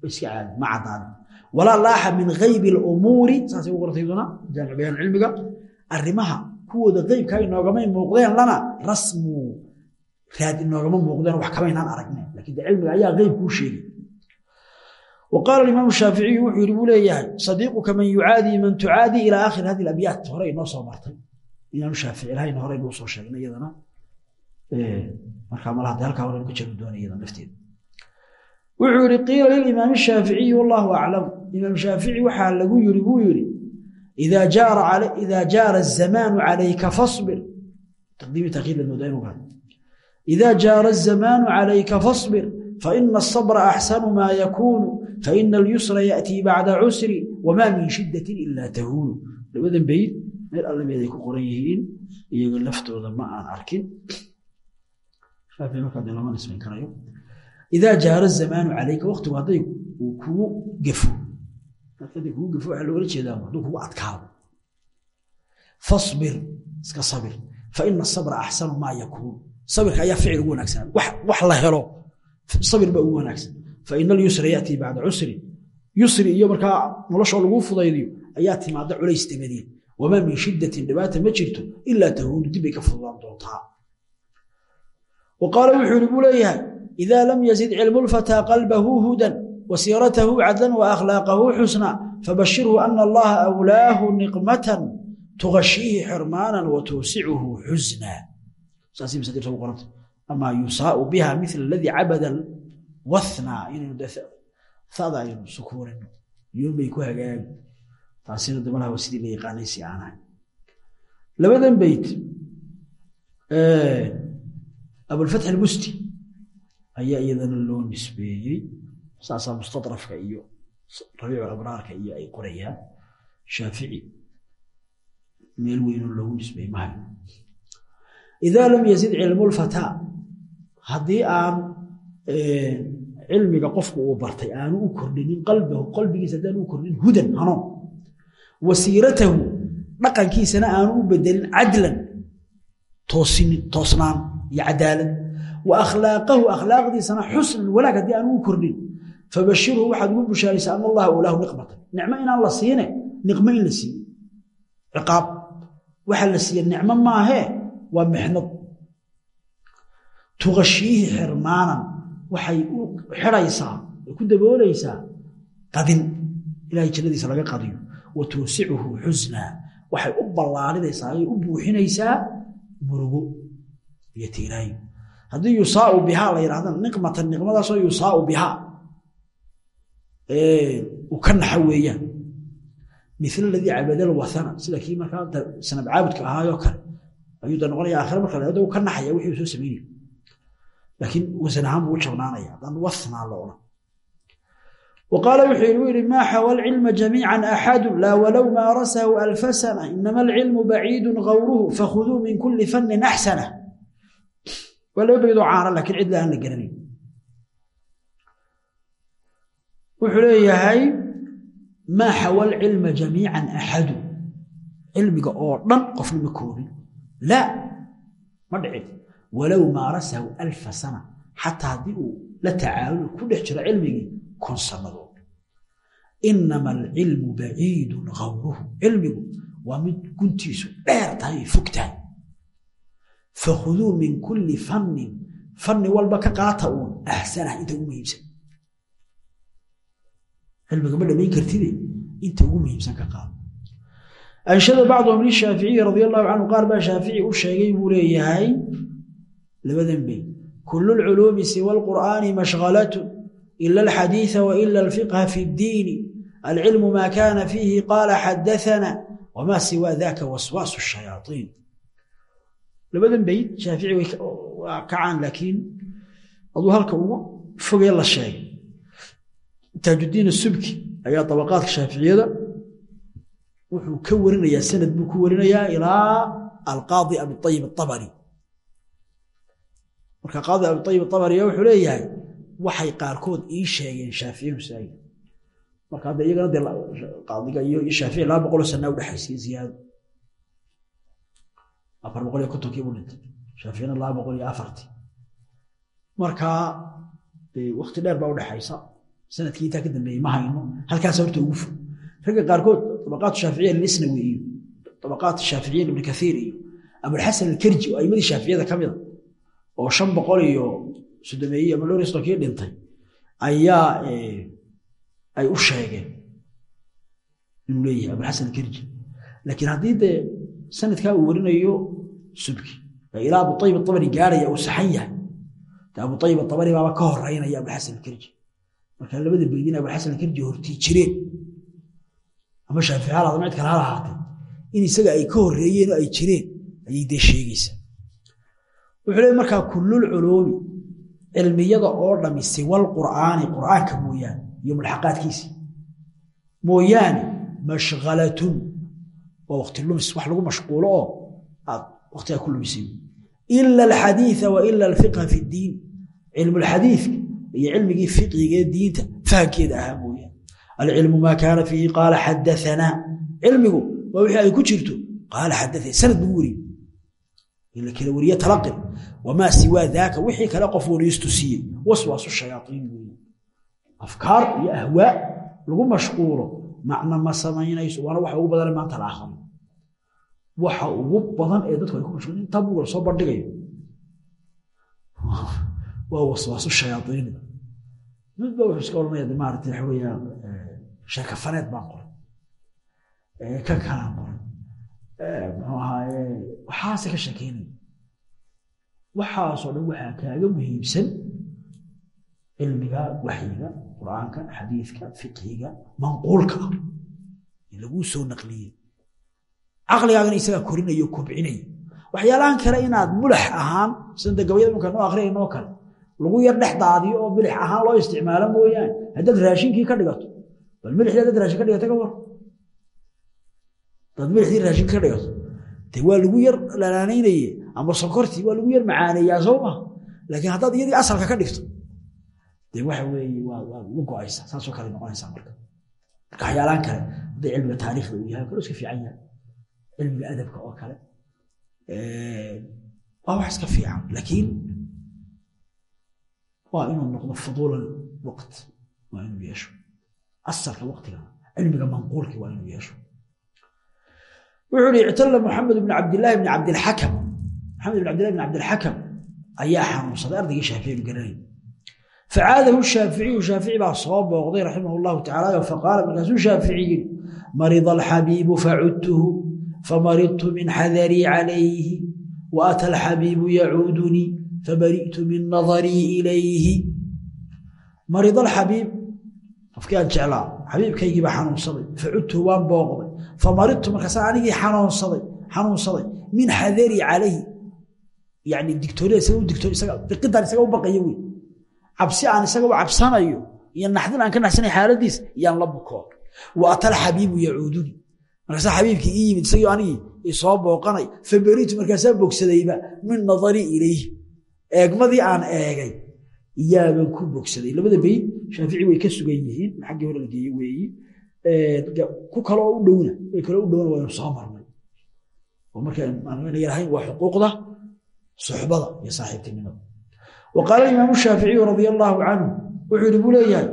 iska caadi ma caddaadeen walaa laaxa min haybi alumuuri saasay u arrimaha kuwooda qeybkaa inoogamay muuqdeen lana rasmu. Raad inoogama muuqdeen wax kamaynaan aragneen lakiin de cilmiga ayaa qeyb kuu sheegay. Wa qaala imaamu shaaficiyu wuxuu yidhi buu leeyahay sadiiquka man yucaadii man tucaadii ilaa aakhir hadi abyaat hore inoo soo martay. Imaamu shaafici lahayn hore inuu soo sheegnay iyadana. Markaa mal hadda halkaa hore ka jabi doona iyada nafteeda wuxuu yidhi qiila lilimaami shaaficiyi wallahu إذا جار علي إذا جار الزمان عليك فاصبر تقديم تأخير للمدين إذا جار الزمان عليك فاصبر فإن الصبر أحسن ما يكون فإن اليسر يأتي بعد عسر وما من شدة إلا تهون لبدن بيت meel alle meeday ku qoran yihiin iyaga laftooda ma aan arkin idaa jaara zamaanu calayka waqtigu hadday kugu gafo aada kuu gafo waa loola jeedaa hadduu kugu adkaado. Fabir iska sabir. Faina sabra axsanu maa yakuun. Sabirka ayaa ficil ugu wanaagsan. Wax la helo sabir ba ugu wanaagsan. Faina alyusra yatii bacda cusrin yusri iyo markaa noloshoo laguu fudaydiyo ayaa timaada culays dabadeed wamaa min shidatin dhibaata ma jirto ilaa tahuunu dibbay ka fududaan doontaa. Wa qaala wuxuu ihi leeyahay idaa lam yazid cilmu lfataa qalbahu hudan wasiiratahu cadlan wa akhlaaqahu xusna fabashirhu ana allaha awlaahu niqmatan tugashiihi xirmaanan wa tuusicuhu xusna amaa yusaau biha mila aladii cabada wathnaa inada aynu sukuurin yoobay ku hagaagu taasina damalha sidii la yaqaanaysi aan ahay labadan beyt abulfatx albusti ayaa iyadana loo nisbeeyey saasaa mustadrafka iyo rabiicu abraarka iyo ay qorayaan shaafici meel weynoo loogu nisbeeyey mahay idaa lam yazid cilmulfataa haddii aan cilmiga qofku uu bartay aanu u kordhinin qalbahu qalbigiisa haddaan u kordhinin hudan hanuun wasiiratahu dhaqankiisana aanu u bedelin cadlan toosnaan iyo cadaalad wa akhlaaqahu akhlaaqdiisana xusnan wanaag haddii aanu u kordhin fabashirhu waxaad ugu bushaaraysaa an allaha ulaahu niqmatan nicmo inaan la siine niqmo in la siiye ciqaab waxa la siiye nicmo maahee waa mixnad tuqashiihi xirmaanan waxay u xidhaysaa ay ku daboolaysaa qadin ilahay jannadiisa laga qadiyo wa tuusicuhu xusnaa waxay u ballaarinaysaa ayay u buuxinaysaa murugo iyo tiiraayo haddii yusaau bihaa la yidhahdana niqmatan niqmadaasoo yusaau bihaa ka naxa weeyaan. Mil ladii cabadal wasana sida kii markaa sanab caabudka ahaayo kale ayuu da noqonaya aakhira marka la ka naxaya wixii soo samaynaya laakiin wasan ahaan buu jabnaanaya haddaan wasnaa la odhan. وقال وحيرو يري ما حوى العلم جميعا أحد لا ولو مارسه ألف سنة إنما العلم بعيد غوره فخذوا من كل فن أحسنه ولو بيضو عارا لكن عد لها لقرنين wuxuu leeyahay maa xawa xawalcilma jamiican axadu cilmiga oo dhan qofna ma koobin. La ma dhicin walow maarasahu alfa sana xataa haddii uu la tacaalulo ku dhex jiro cilmigii kun sannadood. Inama alcilmu baciidun kawruhu cilmigu waa mid guntiisu dheer tahay ay fog tahay. Fakhuduu min kulli fannin. Fanni walba ka qaata uun. Ahsanah inta u muhiimsan cilmigama dhamayn kartide inta ugu muhiimsan ka qaado anshada bacduhum lishaaficiyi radia allahu canhu qaar baa shaafici u sheegay buu leeyahay labadan bey kulu lculuumi siwa alqur'aani mashhalatu ila alxadiida waila alfiqha fi ddiini alcilmu maa kaana fiihi qaala xadaana wamaa siwa daka waswaasu shayaaiin labadan beyd shaafici waa kacaan laakiin aduu halka ugu foge la sheegay taajuddiin subki ayaa abaqaadka shaaficiyada wuxuu ka warinayaa sanad buu ku warinayaa ilaa alqaadi abiayib abari marka qaadi abiayib abari wuxuu leeyahay waxay qaarkood ii sheegeen shaafici husaai marka hadda iyagana de qaadiga iyo shaafici laba boqoloo sanaa udhexaysiy ziyaado afar boqol iyo kontonkii buu dhintay. Shaaficina laba boqol iyo afartii. Marka wakti dheer baa udhexaysa sannadkii intaa ka dambeeyey ma hayno halkaas horta ugu fog ragga qaarkood abaqaat shaaficiya lisnawi iyo abaqaat shaaficiya ibn kaiir iyo abulxasan alkerji oo aimadii shaaficiyada ka mida oo shan boqol iyo soddomeeyi ama dhowr iyo dhintay ayaa ay u sheegeen inuu leeyahay abulxasan alkerji laakiin haddii dee sanadkaa uu warinayo subki ilaa abuayib abari gaaraya uu saxan yahay abuayib abari baaba ka horeynaya abulxasan alkerji marka labada beydin abulxasan alkerji hortii jireen. Ama shaaficaal adama cid kale ha lahaatee in isaga ay ka horeeyeen oo ay jireen ayay dee sheegaysaa wuxuu leey markaa kullulculuumi cilmiyada oo dhami siwal qur'aani qur'aanka mooyaane iyo mulxaqaadkiisii mooyaane mashghalatun. Waa waqti lumis wax lagu mashquulo oo aad waqtigaa ku lumisay. Ila alxadiida wa ila alfiqha fi ddiin cilmulxadiidka iyo cilmigii fiqhiga ee diinta fahamkeeda ahaa mooyaane alcilmu maa kaana fiihi qaala xadaanaa cilmigu waa wixii ay ku jirto qaala xadaana sanad buu weriye ila kala weriye talaqin wamaa siwaa daaka wixii kale qof wariistu siiyey. Waswaasu shayaaiin weeye afkaar iyo ahwaa lagu mashquulo macna ma samaynayso waana waxa ugu badan la la waa waswaasu shayaaiinida mid ba wuxuu iska odhanaya de maarata waxa weeyaan sheekafaneed baan qoray. Kan kalaan qoray. Muxuu ahaaye waxaase ka sheekeynaya waxaasoo dhan waxaa kaaga muhiimsan cilmiga waxyiga qur'aanka xadiidka fiqhiga manquulka ee laguu soo naqliyey. Caqligaagana isagaa korinayo kobcinaya waxyaalahan kale inaad mulax ahaan sida gabayada imika noo akriyaynoo kale lagu yar dhex daadiyo oo milix ahaan loo isticmaalo mooyaane. Haddaad raashinkii ka dhigato bal milixdii haddaad raashin ka dhigata ka war. Haddaad milixdii raashin ka dhigato. De waa lagu yar lalaanaynaye ama sonkortii waa lagu yar macaaneeyaa soo laakiin haddaad iyadii asalka ka dhigto de waxa weeye waa ugu go'aysa saasoo kale noqonaysaa marka. Marka waxyaalahan kale hadday cilmiga taariikhda uu yahay kalo iska fiican yahay. Cilmiga adabka oo kale. Waa wax iska fiican. Laakiin waa inuu noqdo fuduula waqt waa inuu yeesho asalka waqtiga cilmiga manquulki waa inuu yeesho wuxuu hi ictalla moxamed bn cabdillaahi bni cabdilxakam maxamed bn cabdillahi bn cabdilxakam ayaa xanuunsaday ardaygii shaafici garanay facaadahu shaaficiyu shaafici baa soo booqday raximah llahu tacala faqaala markaasuu shaafici marida alxabiibu facudtuhu famaridtu min xadarii calayhi waata alxabiibu yacuudunii fabari'tu min nadarii ilayhi marida alxabiib qofkii aan jeclaa xabiibkaygii baa xanuunsaday facudtuhu waan booqday famaridtu markaasa anigii xanuunsaday xanuunsaday min xadarii calayhi yani digtoorida isaga u digtoor isaga biqidaan isaga u baqayo wey cabsi aan isaga u cabsanayo iyo naxdin aan ka naxsanay xaaladiis yaan la bukoo wa ata alxabiibu yacuuduni markaasaa xabiibkii ii yimid isagii anigii isoo booqanay faberitu markaasaa bogsadayba min nadarii ilayhi eegmadii aan eegay yaaban ku bogsaday. Labada bayd shaafici way ka sugan yihiin xaggii hore la geeye weeyi. Ku kaloo u dhowna way kaloo u dhowna waynu soo marnay. Oo markaan yarahayn waa xuquuqda suxbada iyo saaxiibtinimada wa qaala imaamu shaaficiyu radia allaahu canhu wuxuu yihi buu leeyahay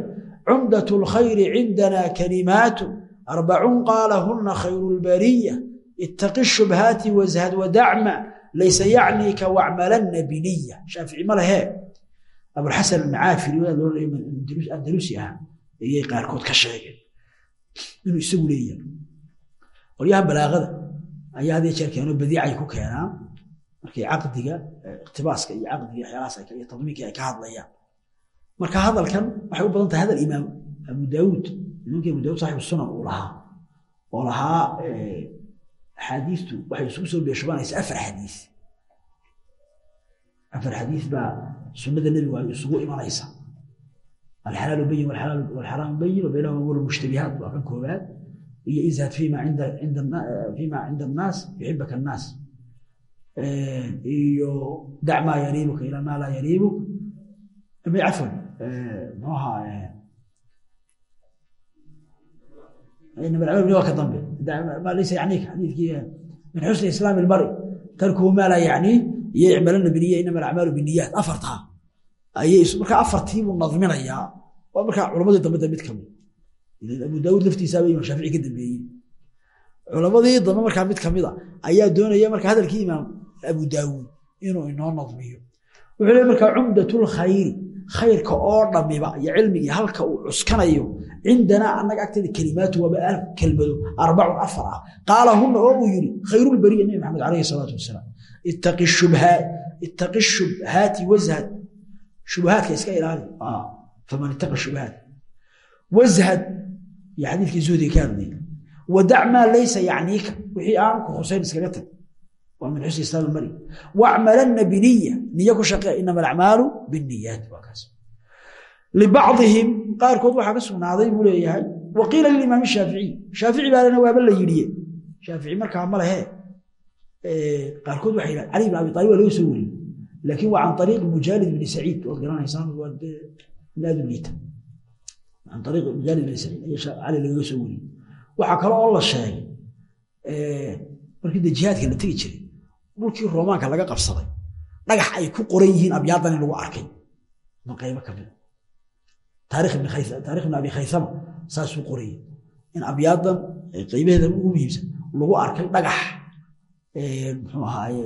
cumdat lkhayri cindana kalimaatu arbacun qaalahuna khayru lbariya ittaqi shubhaati washad wadacma laysa yacniika wacmalanna biniya shaafici ma lehee abulxasan almacaafiri looandalusi ahaa ayay qaarkood ka sheegeen. Inuu isagu leeyahay. Qolyaha balaaqada ayaa had jeer keeno badiicay ku keenaan. Markay caqdiga iqtibaaska iyo caqdiga waxyaalahaas iyo tadmiinkii ay ka hadlayaan. Marka hadalkan waxay u badan tahay hadal imaam abu daawuud. Imaamkii abu daawud saaxibu sunan uu lahaa. Lahaa axaadiistu waxay isugu soo beeshubanaysaa afar xadiis afar xadiis baa sunnada nebigu ay isugu imanaysaa alxalaalu bayin walxaraamu bayin wabaynahuma umur mushtabihaat waa kan koobaad iyo izhad fima cinda annaas yuxibaka annaas iyo dac maa yariibuka ilaa maa laa yariibuk cafwan muxuu ahaa waa ka dambe laysa yacniika xadiidkii min xusni islaami ilmari tarkuhu maa laa yacnii iyo icmalana biniya inama alacmaalu biniyaat afartaa ayay markaa afartiibuu nadminayaa waa markaa culamadii dambe mid ka mid abu daawuud laftiisaaba imaam shaafici ka dambeeyey culamadii dambe markaa mid kamida ayaa doonaya marka hadalkii imaam abu daawuud inuu inoo nadmiyo wuxuu le markaa cumdatlkhayri khayrka oo dhamiba iyo cilmigii halka uu cuskanayo cindanaa annaga agteeda kelimaatu waaba al kelmado arbacun afar ah. Qaalahuna oo uu yiri khayrulbariya nabi maxamed calayhi salaatu wasalaam. Ittaqi shubhaati washad shubahaadka iska ilaali. Faman ittaqa shubahaat washad iyo xadiidkii zuhdiga ka hadlaya wadac maa laysa yacniika wixii aan ku khusayn iskaga tag waa min xusni islaam ilmari wacmalanna biniya niyo ku shaqee inama alacmaalu biniyaat waa kaas. Libacdihim qaarkood waxaa ka sugnaaday buu leeyahay wa qiila lilimaam shaaficiy shaafici baalena waaba la yidhiye. Shaafici markaa ma lehe qaarkood waxay yidhahan cali bin abi talib waa laga soo wariyey. Laakiin waa can ariiq mujaalid bni saciid waad garanaysaan naadu liita. Can ariiq mujaalid bni saciid ayaa cali lagaga soo wariyey. Waxaa kale oo dhulkii roomaanka laga qabsaday. Dhagax ay ku qoran yihiin abyaadan in lagu arkay. Ma qaybo ka mid taarikh ibn abi khaysama saasuu qorayay in abyaadan qaybaheeda ugu muhiimsan lagu arkay dhagax muxuu ahaaye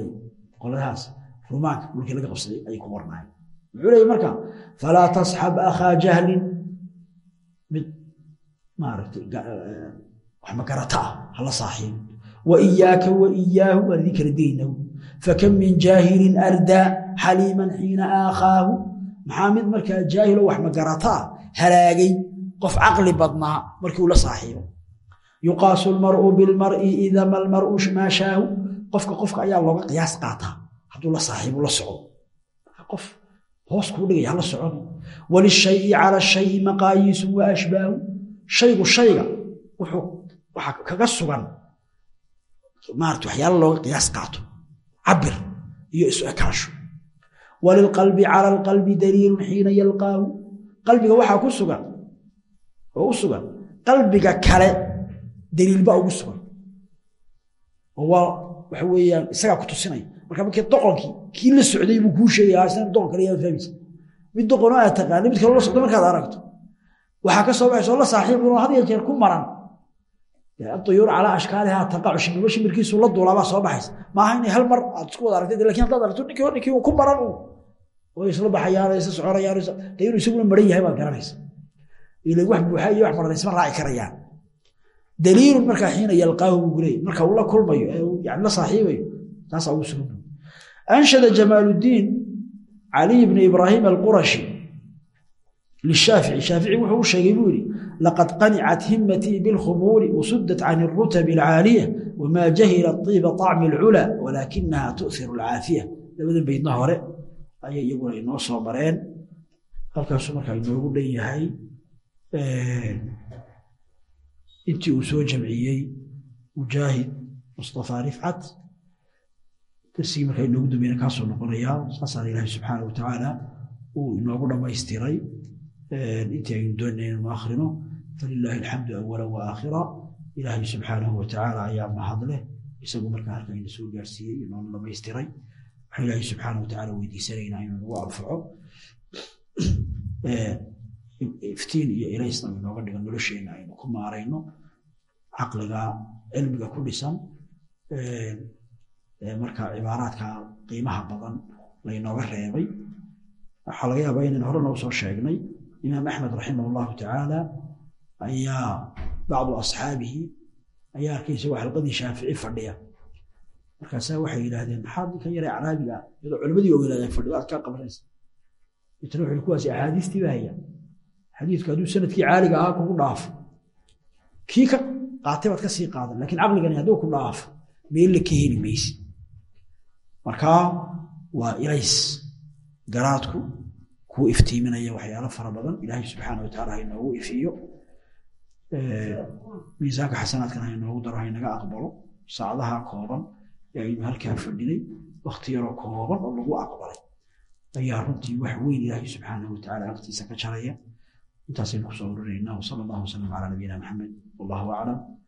qoladahaas rumaanka dhulkii laga qabsaday ayay ku qornaayeen muxuu leeyay marka falaa tasxab akhaa jahlin. Mid maaragtay wax magarata ah hala saaxiibo wa iyaahu waan idin kala digaynahu fakam min jaahilin ardaa xaliiman xiina aakhaahu maxaa mid markaa jaahilo wax magarataa halaagay qof caqli badnaa markii uu la saaxiibo yuqaasu lmar'u bilmar'i idama almar'u maa shaahu qofka qofka ayaa looga qiyaas qaataa hadduu la saaxiibo la socdo qof hoos kuu dhigaya hala socon walishayi cala shayi maqaayiisun wa ashbaahu shaygu shayga wuxuu kaga sugan maarata waxyaala looga qiyaas qaato. Cabir iyo isu ekaansho. Walilqalbi cala alqalbi daliilun xiina yalqaahu. Qalbiga waxaa ku sugan oo u sugan qalbiga kale daliilbaa ugu sugan. Oo waa waxa weeyaan isagaa ku tusinaya marka markii doqonkii kii la socday buu kuu sheegaya isna doqon kale yaa fahmaysa mid doqonoo aad taqaani mid kale la socdo markaad aragto. Waxaa ka soo baxaysa oo la saaxiibunoo had iyo jeer ku maran aduyuur calaa ashkaalihaa taqacu shimirba shimirkiisu la duulaabaa soo baxaysa. Maaha inay hal mar aad isku wada aragtay laakiin haddaad aragto ninkii ninkii ku maran uu way isla baxayaan isla soconayaan de inuu isaguna maran yahay baad garanaysa. Ila wax buuxa iyo wax maran isma raaci karayaan. Daliilun markaa xiina yalqaahu buu leeyay marka uu la kulmayo ee yani la saaxiibayo taasaa ugu sugan anshada jamaaluddiin caliy bni ibraahim alqurashi lishaafici shaafici. Wuxuu u sheegay laqad qanicat himatii bilkhumuuli wasudat can alrutabi alcaaliya wamaa jahila طiiba طacmi alcula walaakinaha tu'hiru alcaafiya labadan beydna hore ayay iyaguna inoo soo mareen halkaasuu markaa inoogu dhan yahay intii uu soo jamciyey mujaahid mustafa rifcat darsigii markaa inoogu dambeyna kaasoo noqonayaa saasaa ilaahay subxaana wa tacaala uu inoogu dhammaystiray intii aynu doonayna inaynu akhrino falilaahi alxamdu awala wa aakhira ilaahay subxaanahu wa tacaala ayaa mahadleh isagu markaa halkan ina soo gaarsiiyey inoona dhamaystiray waxaan ilaahay subxaana wa tacaala weydiisanaynaa inuu nagu anfaco iftiin iyo ilaysna inooga dhigo nolosheenna aynu ku maarayno caqliga cilmiga ku dhisan marka cibaaraadka qiimaha badan laynooga reebay waxaa laga yaabaa inaynu hore noo soo sheegnay imaam axmed raximah allahu tacaala ayaa bacdu asxaabihi ayaa arkay isagoo xalqadii shaafici fadhiya. Markaasaa waxay yidhaahdeen maxaad ninkan yare acraabiga? Iyadoo culimadii ogolaadeen fadhido aad kaa qabanaysa. Itna wuxuu kuwaasi axaadiistii baa haya. Xadiidku hadduu sannadkii caaliga ahaa kugu dhaafo kii ka qaatay baad ka sii qaadan laakiin caqligani hadduu ku dhaafo meella ka heli maysid markaa waa ilays garaadku kuu iftiiminaya waxyaalo fara badan. Ilaahay subxaana wa tacala ha inoogu ifiyo miisaanka xasanaadkan ha inoogu daro ha inaga aqbalo. Saacadaha kooban ee aynu halkaa fadhinay wakti yaroo kooban oo lagu aqbalay. Ayaa runtii wax weyn ilaahay subxaanahu wa tacala agtiisa ka jaraya. Intaasaynu ku soo urinaynaa wasala allahu wasalam calaa nabiyina maxamed wallahu aclam